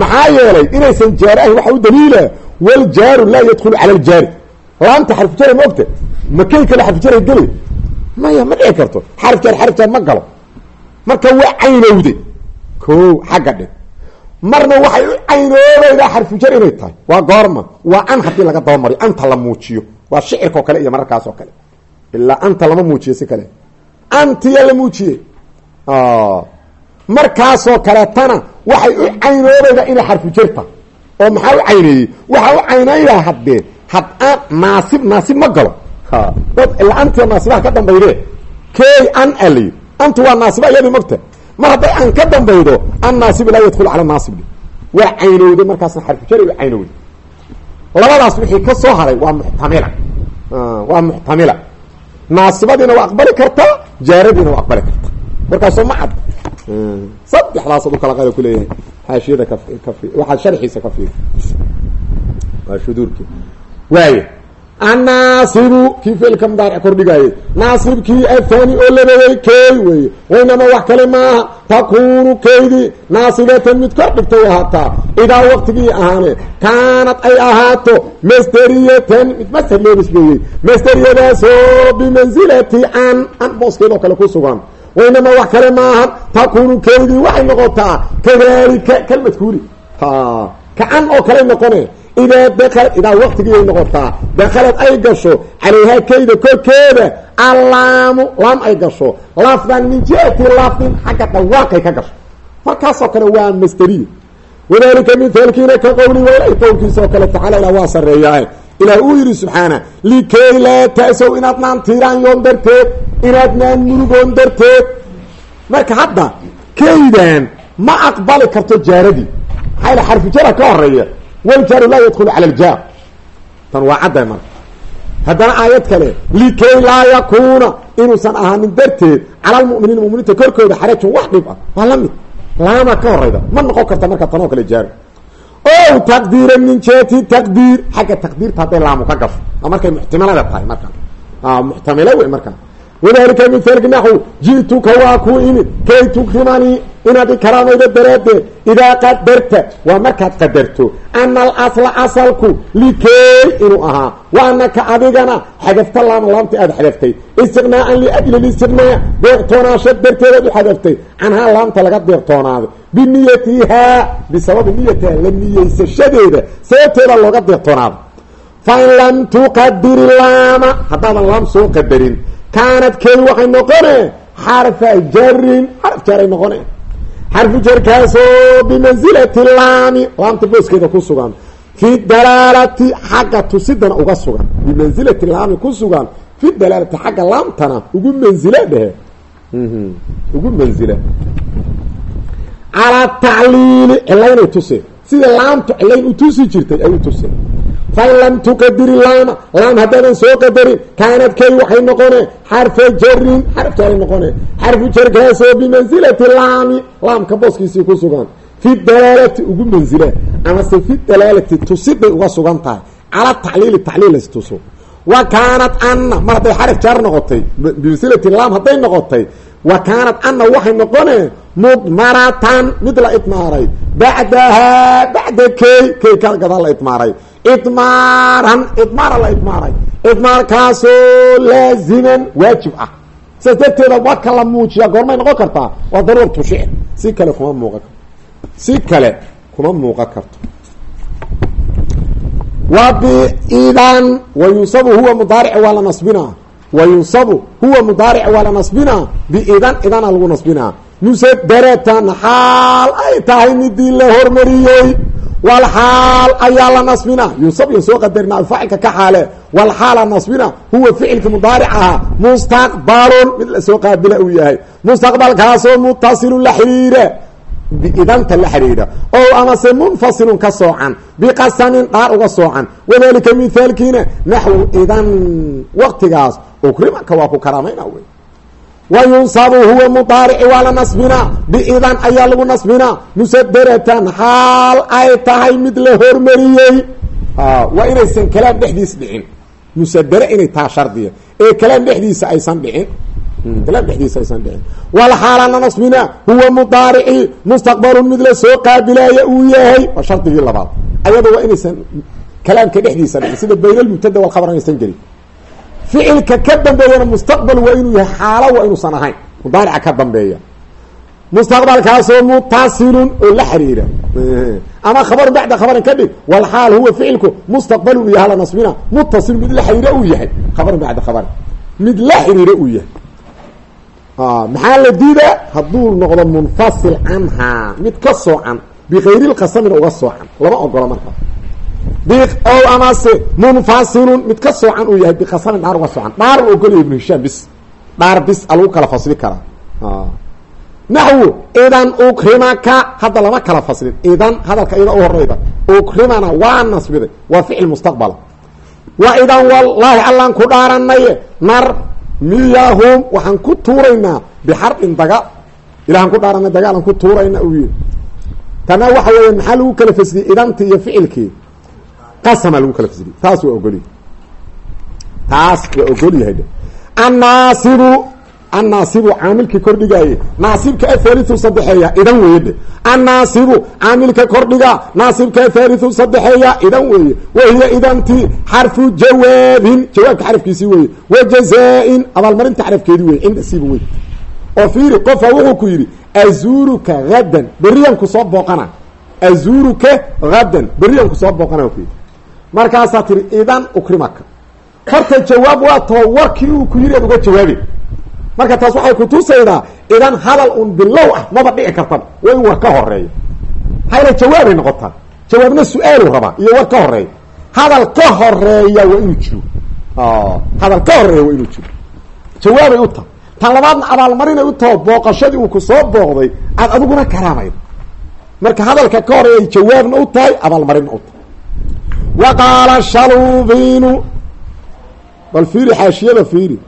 Speaker 1: maxaa yeelay inaysan jaari ahayn waxaa u daliila waljaaru laa yadkhulu cala aljaari laamta xarfujara ma ogta ma key kale xarfujaray geli? Maya ma dhici karto. Xarf jaar xarf jaar ma galo. Marka waa caynowday ko xagga dhig marna waxay u caynoobaydaa xarfujar inay tahay. Waa goorma waa an haddii laga dabamariyo anta la muujiyo waa shicirka oo kale iyo mararkaas oo kale. Ilaa anta lama muujiyo si kale. Antiya la muujiyey. Markaasoo kaleetana waxay u caynoobaydaa inay xarfujarta oo maxaa u cayneeyey? Waxaa u caynaydaa haddee had an naasib naasib ma galo. Dad ilaa antiya naasibaha ka dambayde. Key an alay. Antu waa naasiba iyadii mogta mar hadday an ka dambaydo an naasibu laa yadkhulu cala naasib. Waa caynowday markaasna xarfujari u caynowday labadaas wixii ka soo haray waa muxtamila. Waa muxtamila. Naasibadiina waa aqbali kartaa jaaradiina waa aqbali kartaa markaasoo ma cad. Saddexdaasad u kala qala kuleeyahay xaashiyada ka ka waxaad sharxiisa ka fiir waa shuduurki waaya annaasibu kii ficilka mudaaric kordhigaaye naasibkii athani oo labeeyey keey weeye waynama wax kale maaha takunu keydii naasibatan mid kor dhigtay ahaataa idaa waqtigii ahaane kaanad ay ahaato masteriyatan mid master loo nisbeeyey masteriyadaasoo bimansilati an an booskeed oo kale ku sugan waynama wax kale maaha takunu keydii waxay noqotaa kadalika kalmadkuuri ka an oo kale noqone idaa dakalad idaa waqtigiiay noqotaa dakalad ay gasho calayhaa kayda korkeeda allaamu laam ay gasho lafdan min jihati lafdin xagga dhawaaqay ka gasho markaasoo kale waa masteriya wadalika mithaalkiina ka qowli walahi qowlkiisa oo kale tacala ilah waa sareeyaaye ilaah uu yidhi subxaana likay laa ta'sow inaadnaan tiiraanyoon darteed inaadnaan murugoon darteed marka hadda kaydan ma aqbali karto jaaradii maxaa ila xarfujara ka horreeya waljaaru laa yadkhulu cala aljaar tan waa cadday marka haddana aayad kale likay laa yakuuna inuusan ahaanin darteed cala lmuminiin muminiinta korkooda xarajun wax dhib ah waa la mid laama ka horayda ma noqon karta marka tanoo kale jaaro o taqdiira min jihati taqdiir xagga taqdiirta hadday laamu ka gasho markay muxtimalada tahay markaa markaa wadalika mithaalki naxu ji'tuka waa ku imid kay tukrimanii inaad ikaraamaydo daraaddeed idaa qadarta waa markaad qadarto ana alasla asalku likey inuu ahaa wa anaka adigana xadafta laama laamta aada xadaftay istiqnaaan liajli listiqnaa deeqtoonaasho darteedaad u xadaftay canhaa laamta laga deeqtoonaaday biniyatihaa bisababi niyatiha la niyeysashadeeda sababteeda looga deeqtoonaaday fain lam tuqadiri laama haddaadan laam soo qadarin kaanad key waxay noqone xarfa jarin xarf jaray noqone xarfu jarkaasoo bimansilati laami laamta booskeeda ku sugan fi dalaalati xagga tusidana uga sugan bimansilati laami ku sugan fi dalaalati xagga laamtana ugu manzila dhehe ugu manzila calaa tacliili cilaynay tuse sida laamtu cilayn u tusi jirtay ayuu tuse fain lam tuqadiri laama laam haddaadan soo qadarin kaanad kay waxay noqone xarfa jarin xarf jaray noqone xarfu jarkaasoo bimansilati laami laamka booskiisii ku sugan fi dalaalati ugu manzila amase fi dalaalati tusiday uga sugan tahay cala tacliili tacliil las tuso wa kaanat anna mar hadday xaraf jaar noqotay bimansilati laam hadday noqotay wa kaanat anna waxay noqone mudmaratan mid la idmaaray bacdahaa bacda key key ka gadaa la idmaaray idmaaran idmaara la idmaaray idmaarkaasoo laaziman waajib ah. Sidaas darteeda waka la muujiyaa goormay noqon kartaa? Waa daruuratu shicr si kale kuma muuqan karto. Si kale kuma muuqan karto. Wa biidan wayunsabu huwa mudaaric waa la nasbinaa wayunsabu huwa mudaaric waa la nasbinaa biidan idana lagu nasbinaa musadaratan xaal ay tahay midii la hormariyey walxaal ayaa la nasbina yunsab yan soo qadarina faacilka ka xaale walxaala nasbina huwa ficilka mudaaric ahaa mustaqbalun mid la soo qaabila uu yahay mustaqbalkaasoo mutasilun la xiriira biidanta la xiriira o amase munfasilun ka soocan biqasamin dhaar uga soocan wadalika mithaalkiina naxwu idan waqtigaas ukrimaka waa ku karaamayna wey wayunsabu huwa mudaarici waa la nasbinaa biidan ayaa lagu nasbinaa musadaratan xaal ay tahay mid la hormariyey. Waa inaysan kalaam dhexdiis dhicin. Musadare inay taa shardiya. Ee kalaam dhexdiisa aysan dhicin. Kalaam dhexdiisa aysan dhicin. Walxaala la nasbinaa huwa mudaarici mustaqbalun mid la soo qaabilaaya uu yahay. Waa shardigii labaad. Ayada waa inaysan kalaamka dhexdiisa dhicin. Sida bayn almubtada walkhabar inaysan gelin ficilka ka dambeeyana mustaqbal waa inuu yahay xaalo waa inuusan ahayn. Mudaarica ka dambeeya. Mustaqbalkaasoo mutasilun oo la xiriira. Ama khabar bacda khabarin ka dhig. Walxaal huwa ficilku mustaqbalun iyo hala nasbina. Mutasilun mid la xiriira uu yahay. Khabar bacda khabarin. Mid la xiriira uu yahay. Maxaa la diidaa? Hadduu noqdo munfasil canhaa. Mid ka soocan. Bikayri lqasamina uga soocan. Lama ogola markaa o amase munfasilun mid ka soocan uu yahay biqasamin dhaar uga soocan. Dhaar u ogolaya ibnu hishaam bis. Dhaar bis a kala fasli karaa naxwu idan ukrimaka hadda lama kala faslin. Idan hadalka iyada u horeyda ukrimana waa nasbiday waa ficil mustaqbala wa idan wallaahi allaan ku dhaaranaye nar miyahum waxaan ku tuuraynaa bixarbin dagaal ilahan ku dhaaranay dagaalan ku tuurayna uu yihi tana waxa weeya maxaa lagu kala fasliyey? Idanti iyo ficilkii qasama lagu kala fasliye taas waa ogolyahy taas waa ogol yahay. De annaasibu annaasibu caamilkii kordhigaaye naasibka athaliu sadexeeya idan weeye dhe annaasibu caamilka kordhiga naasibka athaliu sadexeeya idan weeye. Wahiya idantii xarfu jawaabin. Jawaabka xarafkiisii weeye. Wa jazaa-in abaalmarinta xarafkeedii weye cinda siba oo fiiri qofa wuxuu ku yidhi azuuruka hadan beriyan ku soo booqana. Azuuruka hadan beriyan ku soo booqana ku yidhi markaasaa tihi idan ukrimaka horta jawaab waa too warkii uu ku yidhi ad uga jawaabi. Marka taas waxay kutusaydaa idan hadal un bilow ah maba dhici kartaba waa in war ka horreeya hayna jawaabay noqotaa jawaabna su'aalu rabaa iyo war ka horreeya hadal ka horreeya waa inuu jiro. Hadal ka horreeya waa inuu jiro. Jawaabay u taha tan labaadna abaalmarinay u taho booqashadii uu ku soo booqday aad adiguna karaamaydo marka hadalka ka horeeyay jawaabna u tahay abaalmarinna u tahay wa qaala shalubinu bal fiiri xaashiyada fiiri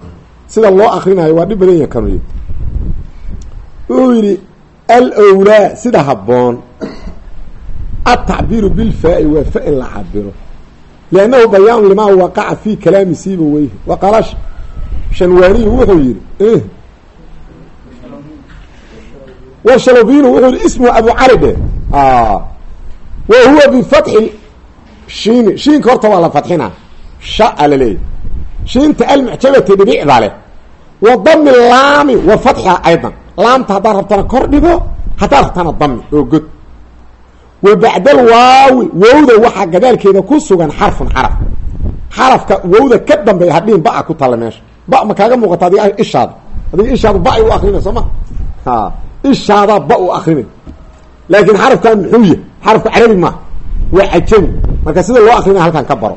Speaker 1: sida loo akrinayo waa dhib badan yaha kanuy wuxuu yidhi alwlaa sida habboon atacbiiru bilfaa-i waa fa in la cabiro liannahu bayaanu limaa waqaca fi kalaami siiba weyhi waqala shanwaaniyu wuxuu wuxuu dhe wa huwa bifatxi shiini shiinka horta waa la fadxina sha-a laleeyahy shiinta almucjabati dhibicda leh. Wa dami laami wa fatxiha aydan. Laamta haddaad rabtana kor dhigo haddaad rabtana dami oo god. Wa bacdal waawi wowda waxaa gadaalkeeda ku sugan xarfun xaraf. Xarafka wowda ka dambeeya hadhihin ba'a ku talla meesha. Ba ma kaaga muuqata adiga ishaada adiga ishaada ba'ay u akrinay soo ma? A ishaadaa ba u akrinay laakiin xarafkan muxuu yahy xarafka carabi maaha. Waa cajami marka sida loo akrinaya halkan ka baro.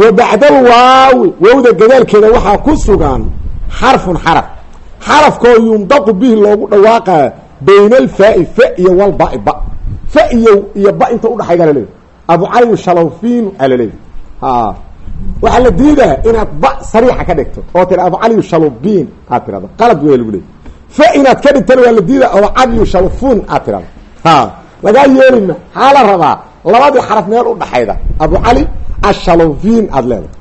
Speaker 1: Wa bacdal waawi wowda gadaalkeeda waxaa ku sugan xarfun xaraf. Xarafkoo yundaqu bihi loogu dhawaaqaa bayna alfaa-i fa iyo walba-i ba. Fa iyo iyo ba inta udhaxayda abu cali shalawfiinu alaleeyahy a waxaa la diidaa inaad ba sariixa ka dhigto oo tira abu cali shalubiin aad tirahdo qalad wey lagu leeyay fa inaad ka dhigtana waa la diidaa abu cali shalufun aad tirahdo ha. Lagaa yeelima maxaa la rabaa labadii xaraf meel udhaxayda abu cali ashalufin aad leedahay.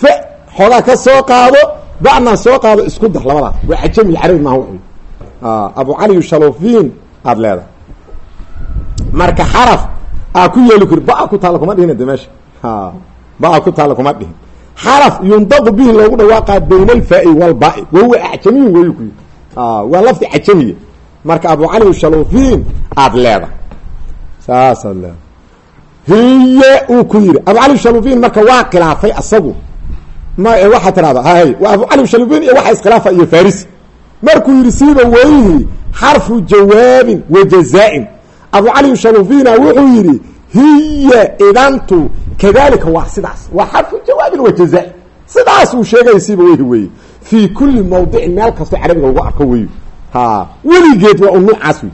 Speaker 1: Fa xoogaa ka soo qaado bacnaa soo qaado isku dar labadaas waa cajami carabi maaha wuxuu abu cali shalufin aad leedahay. Marka xaraf aa ku yeeli kuri ba ku taalla kuma dhihin de meesha ba ku taalla kuma dhihin. Xaraf yundaqu bihi loogu dhawaaqaa bayna alfaa-i walba-i wahuwa acjamiyin wey ku yii waa lafdi cajamiya marka abu cali shalufin aada leedahay saasaad leedahay hiye uu ku yidhi abu cali shalufin marka waa khilaafay asagu. Ma waxaa tirahda hay waa abu cali shalufin iyo waxa iskhilaafa iyo farisi. Markuu yidhi siiba weyhi xarfu jawaabin wa jazaa-in. Abu cali shalufina wuxuu yidhi hiya idantu kadalika waa sidaas waa xarfu jawaabin wa jazaa sidaas uu sheegaya siiba weyhi weye fii kuli mawdicin meel kastoo carabiga lagu arko weyo ha weligeed waa un nuucaas wey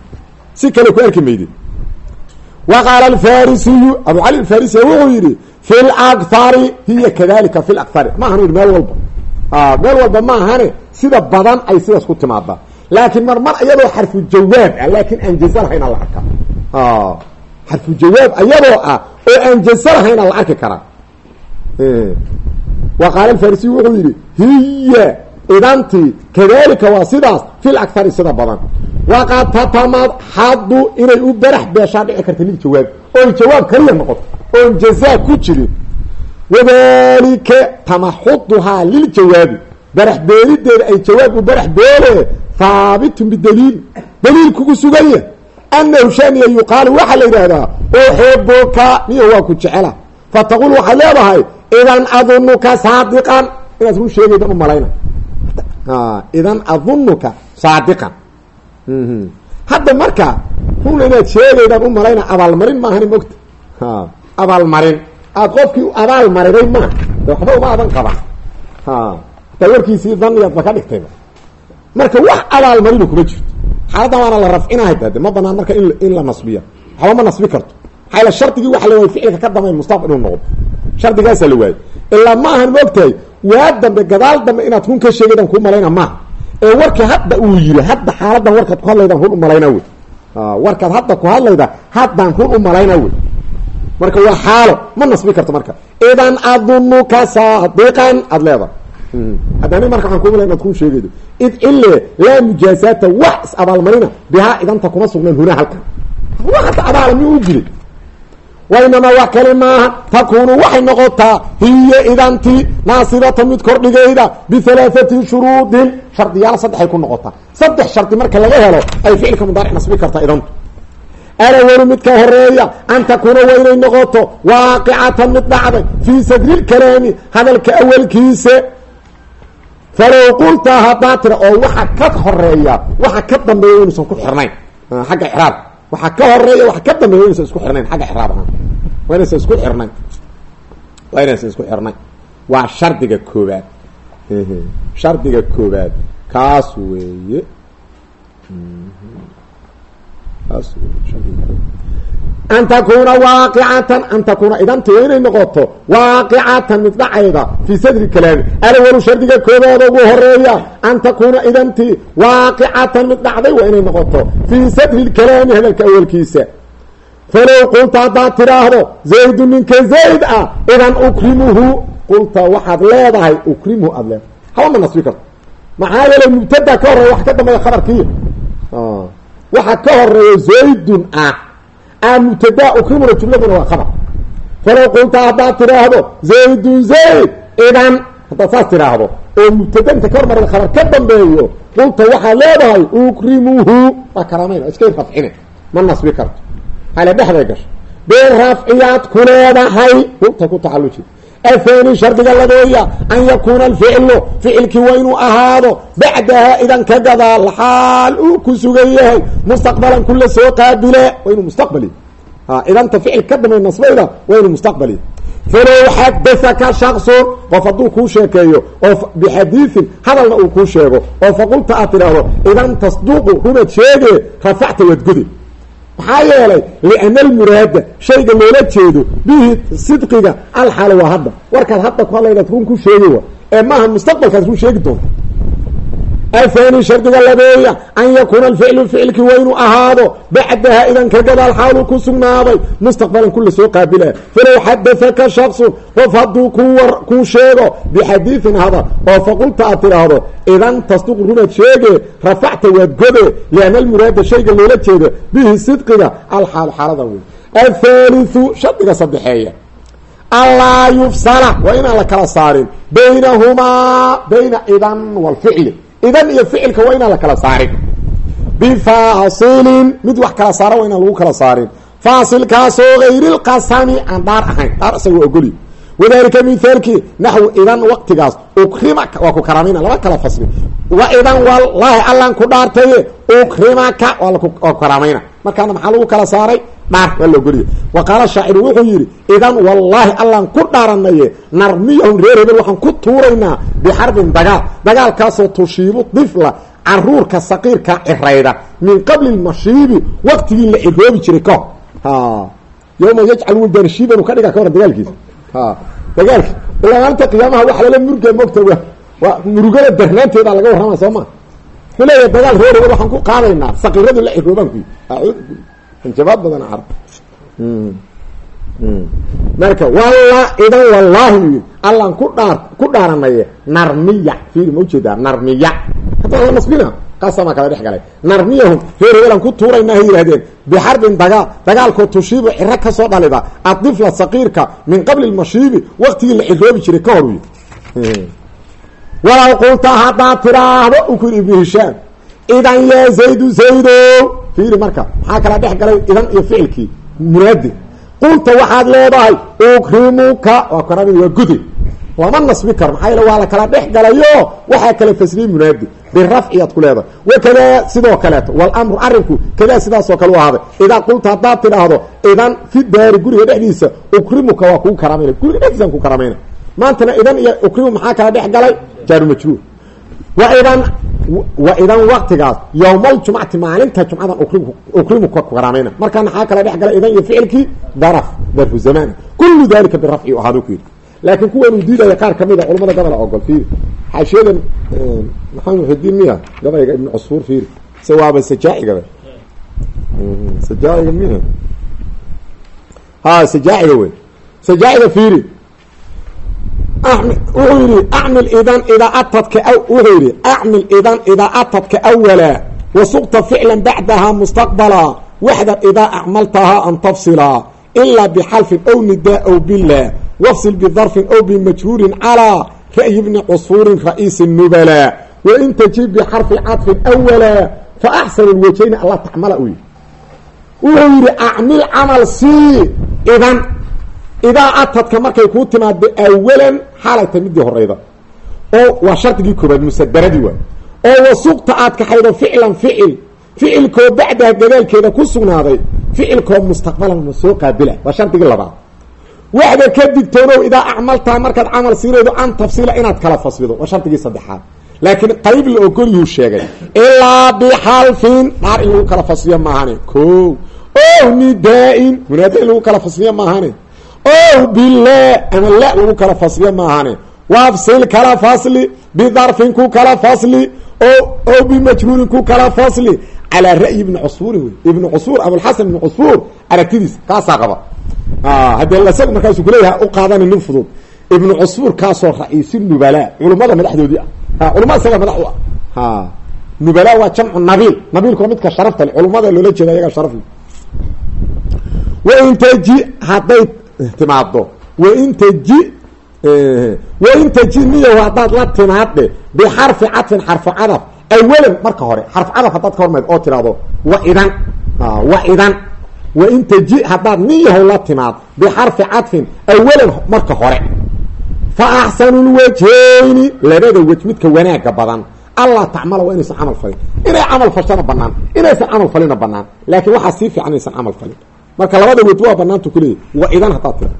Speaker 1: si kale ku arki mayde wa qaala alfarisiyu abu cali alfarisiya wuxuu yidhi fi lakari hiya kadalika fi lakari maahan yidhi meel walba meel walba maahane sida badan ay sidaas ku timaadaa laakiin mar mar iyadoo xarfu jawaab ah laakiin aan jaza lahayna la arkaa xarfu jawaab ayadoo ah oo aan jaza lahayna la arki karaa wa qaala alfarisiyu wuxuu yidhi hiya idantii kadalika waa sidaas fil akari sida badan. Waqad tatamad xaddu inay u barax beeshaa dhici karta lil jawaab. Oy jawaab kaliya noqoto oon jazaa ku jirin wadalika tamaxuduhaa liljawaabi barax beelideeda ay jawaab u barax beele haabitun bidaliil. Daliil kugu suganya anahu shaniya yuqaalu waxaa la yidhaahdaa uxibuka miyo waa ku jecela. Fataqul waxaad leedahay idan adunuka saadiqan. Inaad run sheegaydan u idan adunuka saadiqan. Hadda marka run inaad sheegaydaan u malayna abaalmarin maahani mogta. Abaalmarin aad qofkii abaal mariday maa waxba uma adan qaba hataa warkiisii daniyaadba ka dhigtayba marka wax abaalmarinu kuma jirto. Xaaladdan waana la rafcinahay de ma banaan marka in in la nasbiya. Waxba ma nasbi karto. Maxaa yal shardigii waxa la waayay ficilka ka dambeyn mustafa inuu noqdo. Shardigaasaa la waayay. Ilaa ma ahan moogtahay waa dambe gadaal dambe inaad run ka sheegaydaan kuu malayna maaha ee warkii hadda uu yiri hadda xaaladan warkaad ku hadlaydaan run u malayna wey. Warkaad hadda ku hadlayda haddaan run u malayna wey. Marka waa xaalo ma nasbi karto marka. Idan adunuka saadiqan aada leedahay. Haddani marka waxaan kumala inaad kuu sheegaydo. Id ile laa mujaasaata wax is abaalmarina bihaa idanta kuma sugnaan hunaa halkan. Wa hadda abaala mi u dilay wainamaa wax kali maaha takunu waxay noqotaa hiya idantii naasibata mid kordhigayda bihalaathati shuruudin shardiyaal saddexay ku noqotaa saddex shardi marka laga helo ay ficilka mudaaric nasbi kartaa idantu alawalu midka horreeya an takuuna waa inay noqoto waaqicatan mid dhacday fii sadrilkalaami hadalka awalkiisa falow qultaa haddaa tira oo waxa ka horreeya waxa ka dambeeya inuusan ku xirnayn xagga waxa ka horreeya waxa ka dambeeya inuusan isku xirnayn xagga icraab ahaan. Waa inaysan isku xirnayn. Waa inaysan isku xirnayn. Waa shardiga koobaad shardiga koobaad kaas weeye an takuuna waaqicatan an takuuna idanti waa inay noqoto waaqicatan mid dhacayda fii sadri kalaami. Alawalu shardiga koobooda ugu horreeya an takuuna idanti waaqicatan mid dhacday waa inay noqoto fii sadri kalaami hadalka awalkiisa. Falow qulta haddaad tidhaahdo zaydu ninka zayd ah idan ukrimuhu qulta waxaad leedahay ukrimuhu aada leedahay. Haba ma nasbi karto. Maxaa yeelay mubtada ka horreeya wax ka dambeeya khabarkiiya waxa ka horreeya zaydun ah. A mubtada ukrimuna jumladuna waa khabar. Falow qulta haddaad tidhaahdo zaydun zayd idan haddaad saas tidhaahdo oo mubtada inta ka hormarada khabar ka dambeeyo qulta waxaad leedahay ukrimuhu waa karaameyn oo iska rafcine ma nasbi karto. Hale dhexday gasho. Birafciyaad ku leedahay qulta ku tacaluji athani shardiga labeeya an yakuuna alficlu ficilkii waa inuu ahaado bacdaha idan ka gadaal xaal uu ku sugan yahay mustaqbalan kula soo qaabile waa inuu mustaqbali idanta ficil ka damay nasbayda waa inuu mustaqbali falow xadaaka shaksun qof hadduu kuu sheekeeyo oo bixadiiin hadalna uu kuu sheego oo faqulta aad tidhaahdo idan tasduqu runad sheege rafacta waad godi maxaa yeelay liana almuraada shayga loola jeedo bihi sidqiga alxaal waa hadda. Warkaad hadda ku hadlaydaad run ku sheegi wa ee maaha mustaqbalkaad run sheegi doonta athani shardiga labeeya an yakuuna alficlu ficilkii waa inuu ahaado bacdaha idan ka gadaal xaaluu ku sugnaaday mustaqbalan kula soo qaabila falow xadaaka shaksun qof hadduu ku kuu sheego bixadiiin hadal oo faqulta aad tidhaahdo idan tasduq rumaad sheege rafacta waad gode liana almuraada shayga loola jeedo bihi sidqiga alxaal xaalada wey athaliu shardiga saddexeeya allaa yufsala waa inaan la kala saarin baynahumaa bayna idan walficli idan iyo ficilka waa inaan la kala saarin. Bifaasilin mid wax kala saara waa inaan lagu kala saarin. Faasilkaasoo hayrilqasami aan dhaar ahayn dhaar isagoo ogoli. Wadalika mithaalkii naxwu idan waqtigaas ukrimaka waa ku karaamayna lama kala fasli. Wa idan wallaahi allan ku dhaartaye ukrimaka waa laku karaamayna markaana maxaa lagu kala saaray dhaar waa la ogoliya wa qaala shaaciru wuxuu yidhi idan wallaahi allan ku dhaaranaye narmiyahum reer hebel waxaan ku tuuraynaa bixarbin dagaal. Dagaalkaasoo tushiibu difla caruurka saqiirka cirayda. Min qabli lmashiibi waqtigii la ciroobi jiray kahor yawma yajcal wildan shiiban ka dhiga ka hor dagaalkiisa. Dagaalki ilaa maalinta qiyaamaha waxa lala murga mogta wa waa murugada darnaanteeda laga warrama soo ma? Wuxuu leeyahay dagaal reer hebel waxaan ku qaadaynaa saqiiradu la ciroobaan ku jabaad badan carab marka walla idan wallaahi yii allan ku dhaar ku dhaaranaye narmiya. Fiiri ma u jeedaa narmiya. Hadda la nasbina qasamaa kala dhex galay. Narmiyahum reer hebelan ku tuuraynaa hay yihahdeen bixarbin dagaal dagaalkoo tushiibu ciro ka soo dhalida. Adifla saqiirka min qabli lmashiibi waqtigii la ciroobi jiray ka hor wy walaw qulta haddaad tiraahdo u ku yidhi ibnu hishaam idan yaa zaydu zaydo. Fiiri marka maxaa kala dhex galay idan iyo ficilkii munaadi qulta waxaad leedahay ukrimuka waa karami waa gudi. Lama nasbi karo maxaa yeele waa la kala dhex galayo waxaa kala fasriyey munaadi birafciyaad ku leedahay. Wakadaa sidoo kaleeto walamru arinku kadaa sidaasoo kale u ahaaday. Idaa qulta haddaad tidhaahdo idan fi daari guriga dhexdiisa ukrimuka waa kugu karaamayna. Guriga dhexdiisaan ku karaamayna. Maantana idan iyo ukrimu maxaa kala dhex galay? Jaaru majruur wa idan wa idan waqtigaas yowmaljumcati maalinta jumcadan ukrimuka ku karaamayna markaa maxaa kala dhex galay idan iyo ficilkii daraf darfu zamaan kullu dalika birafci u ahaado ku yidhi laakiin kuwanuu diidaya qaar ka mid a culamada gabala ogol fiiri xaashiyadan maxamed muxidiin miya gabayga ibnu cusfuur fiiri se waaba sajaaigaba sajaa'iga miya ha sajaaciga wey sajaaciga wuxuu yihi acmil idan idaa atadka wuxuu yihi acmil idan idaa atadka awala wasuqta ficla bacdaha mustaqbala waxdar idaa acmaltahaa an tafsilaa ilaa bxalfin ow nidaa ow bila wafsil bidarfin ow bimajhuurin calىa ra'yi bni cusfuurin ra'iisi nubala wain tajib bxarfi cadfin awala faaxsan lwajayni alla tacmala u wuxuu yihi acmil camal sii idan idaa atadka markay kuu timaado awalan xaalayta midii horeyda. Oo waa shardigii koobaad musadaradii waay oo wasuqta aad kaxaydo ficlan ficil. Ficilkoo bacdaha gadaalkeeda ku sugnaaday ficilkoo mustaqbalan ma soo qaabila waa shardigii labaad. Waxda ka digtoonow idaa acmaltaa markaad camal siinaydo an tafsila inaad kala faslido. Waa shardigii saddexaad. Laakiin qayb la ogolyuu sheegay. Ilaa bixalfin dhaar in lagu kala fasliyo maahane. Ko o nidaa-in munaada in lagu kala fasliyo maahane o bila ama la lagu kala fasliyo maahane wafsil kala fasli bidarfin ku kala fasli o bimajruurin ku kala fasli. Calaa ra'yi ibni cusfuurin wey ibni cusfuur abulxasan ibni cusfuur aragtidiis kaasaa qaba haddee isaga markaasuu kuleeyahay u qaadana nin fudud. Ibnu cusfuur kaasoo ra'iisi nubala culummada madaxdoodii ah. Culumada isaga madax u ah. Nubala waa jamcu nabiil. Nabiilku waa midka sharafta le culummada loola jeeda ayagaa sharafle wain taji hadday timaado wain taji wain taji niyahu haddaad la timaadhe bixarfi cadfin xarfu cadaf. Awalan marka hore xarf cadaf haddaad ka hormayd oo tidhaahdo wa idan. Wa idan. Wain taji haddaad niyahu la timaad bixarfi cadfin awalan marka hore. Fa axsanu lwajhayni labada wej midka wanaaga badan. Allah tacmala waa inaysan camal falin. Inay camal fashana banaan inaysan camal falina banaan laakiin waxaa sii fiican inaysan camal falin marka labada wej waa banaantu kuleeyahy wa idan haddaad tira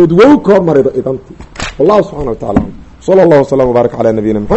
Speaker 1: ood wow ka hormarido idanti wallahu subxana wa tacala sala allahu wasalam wbaarak ala nabiyina mxamed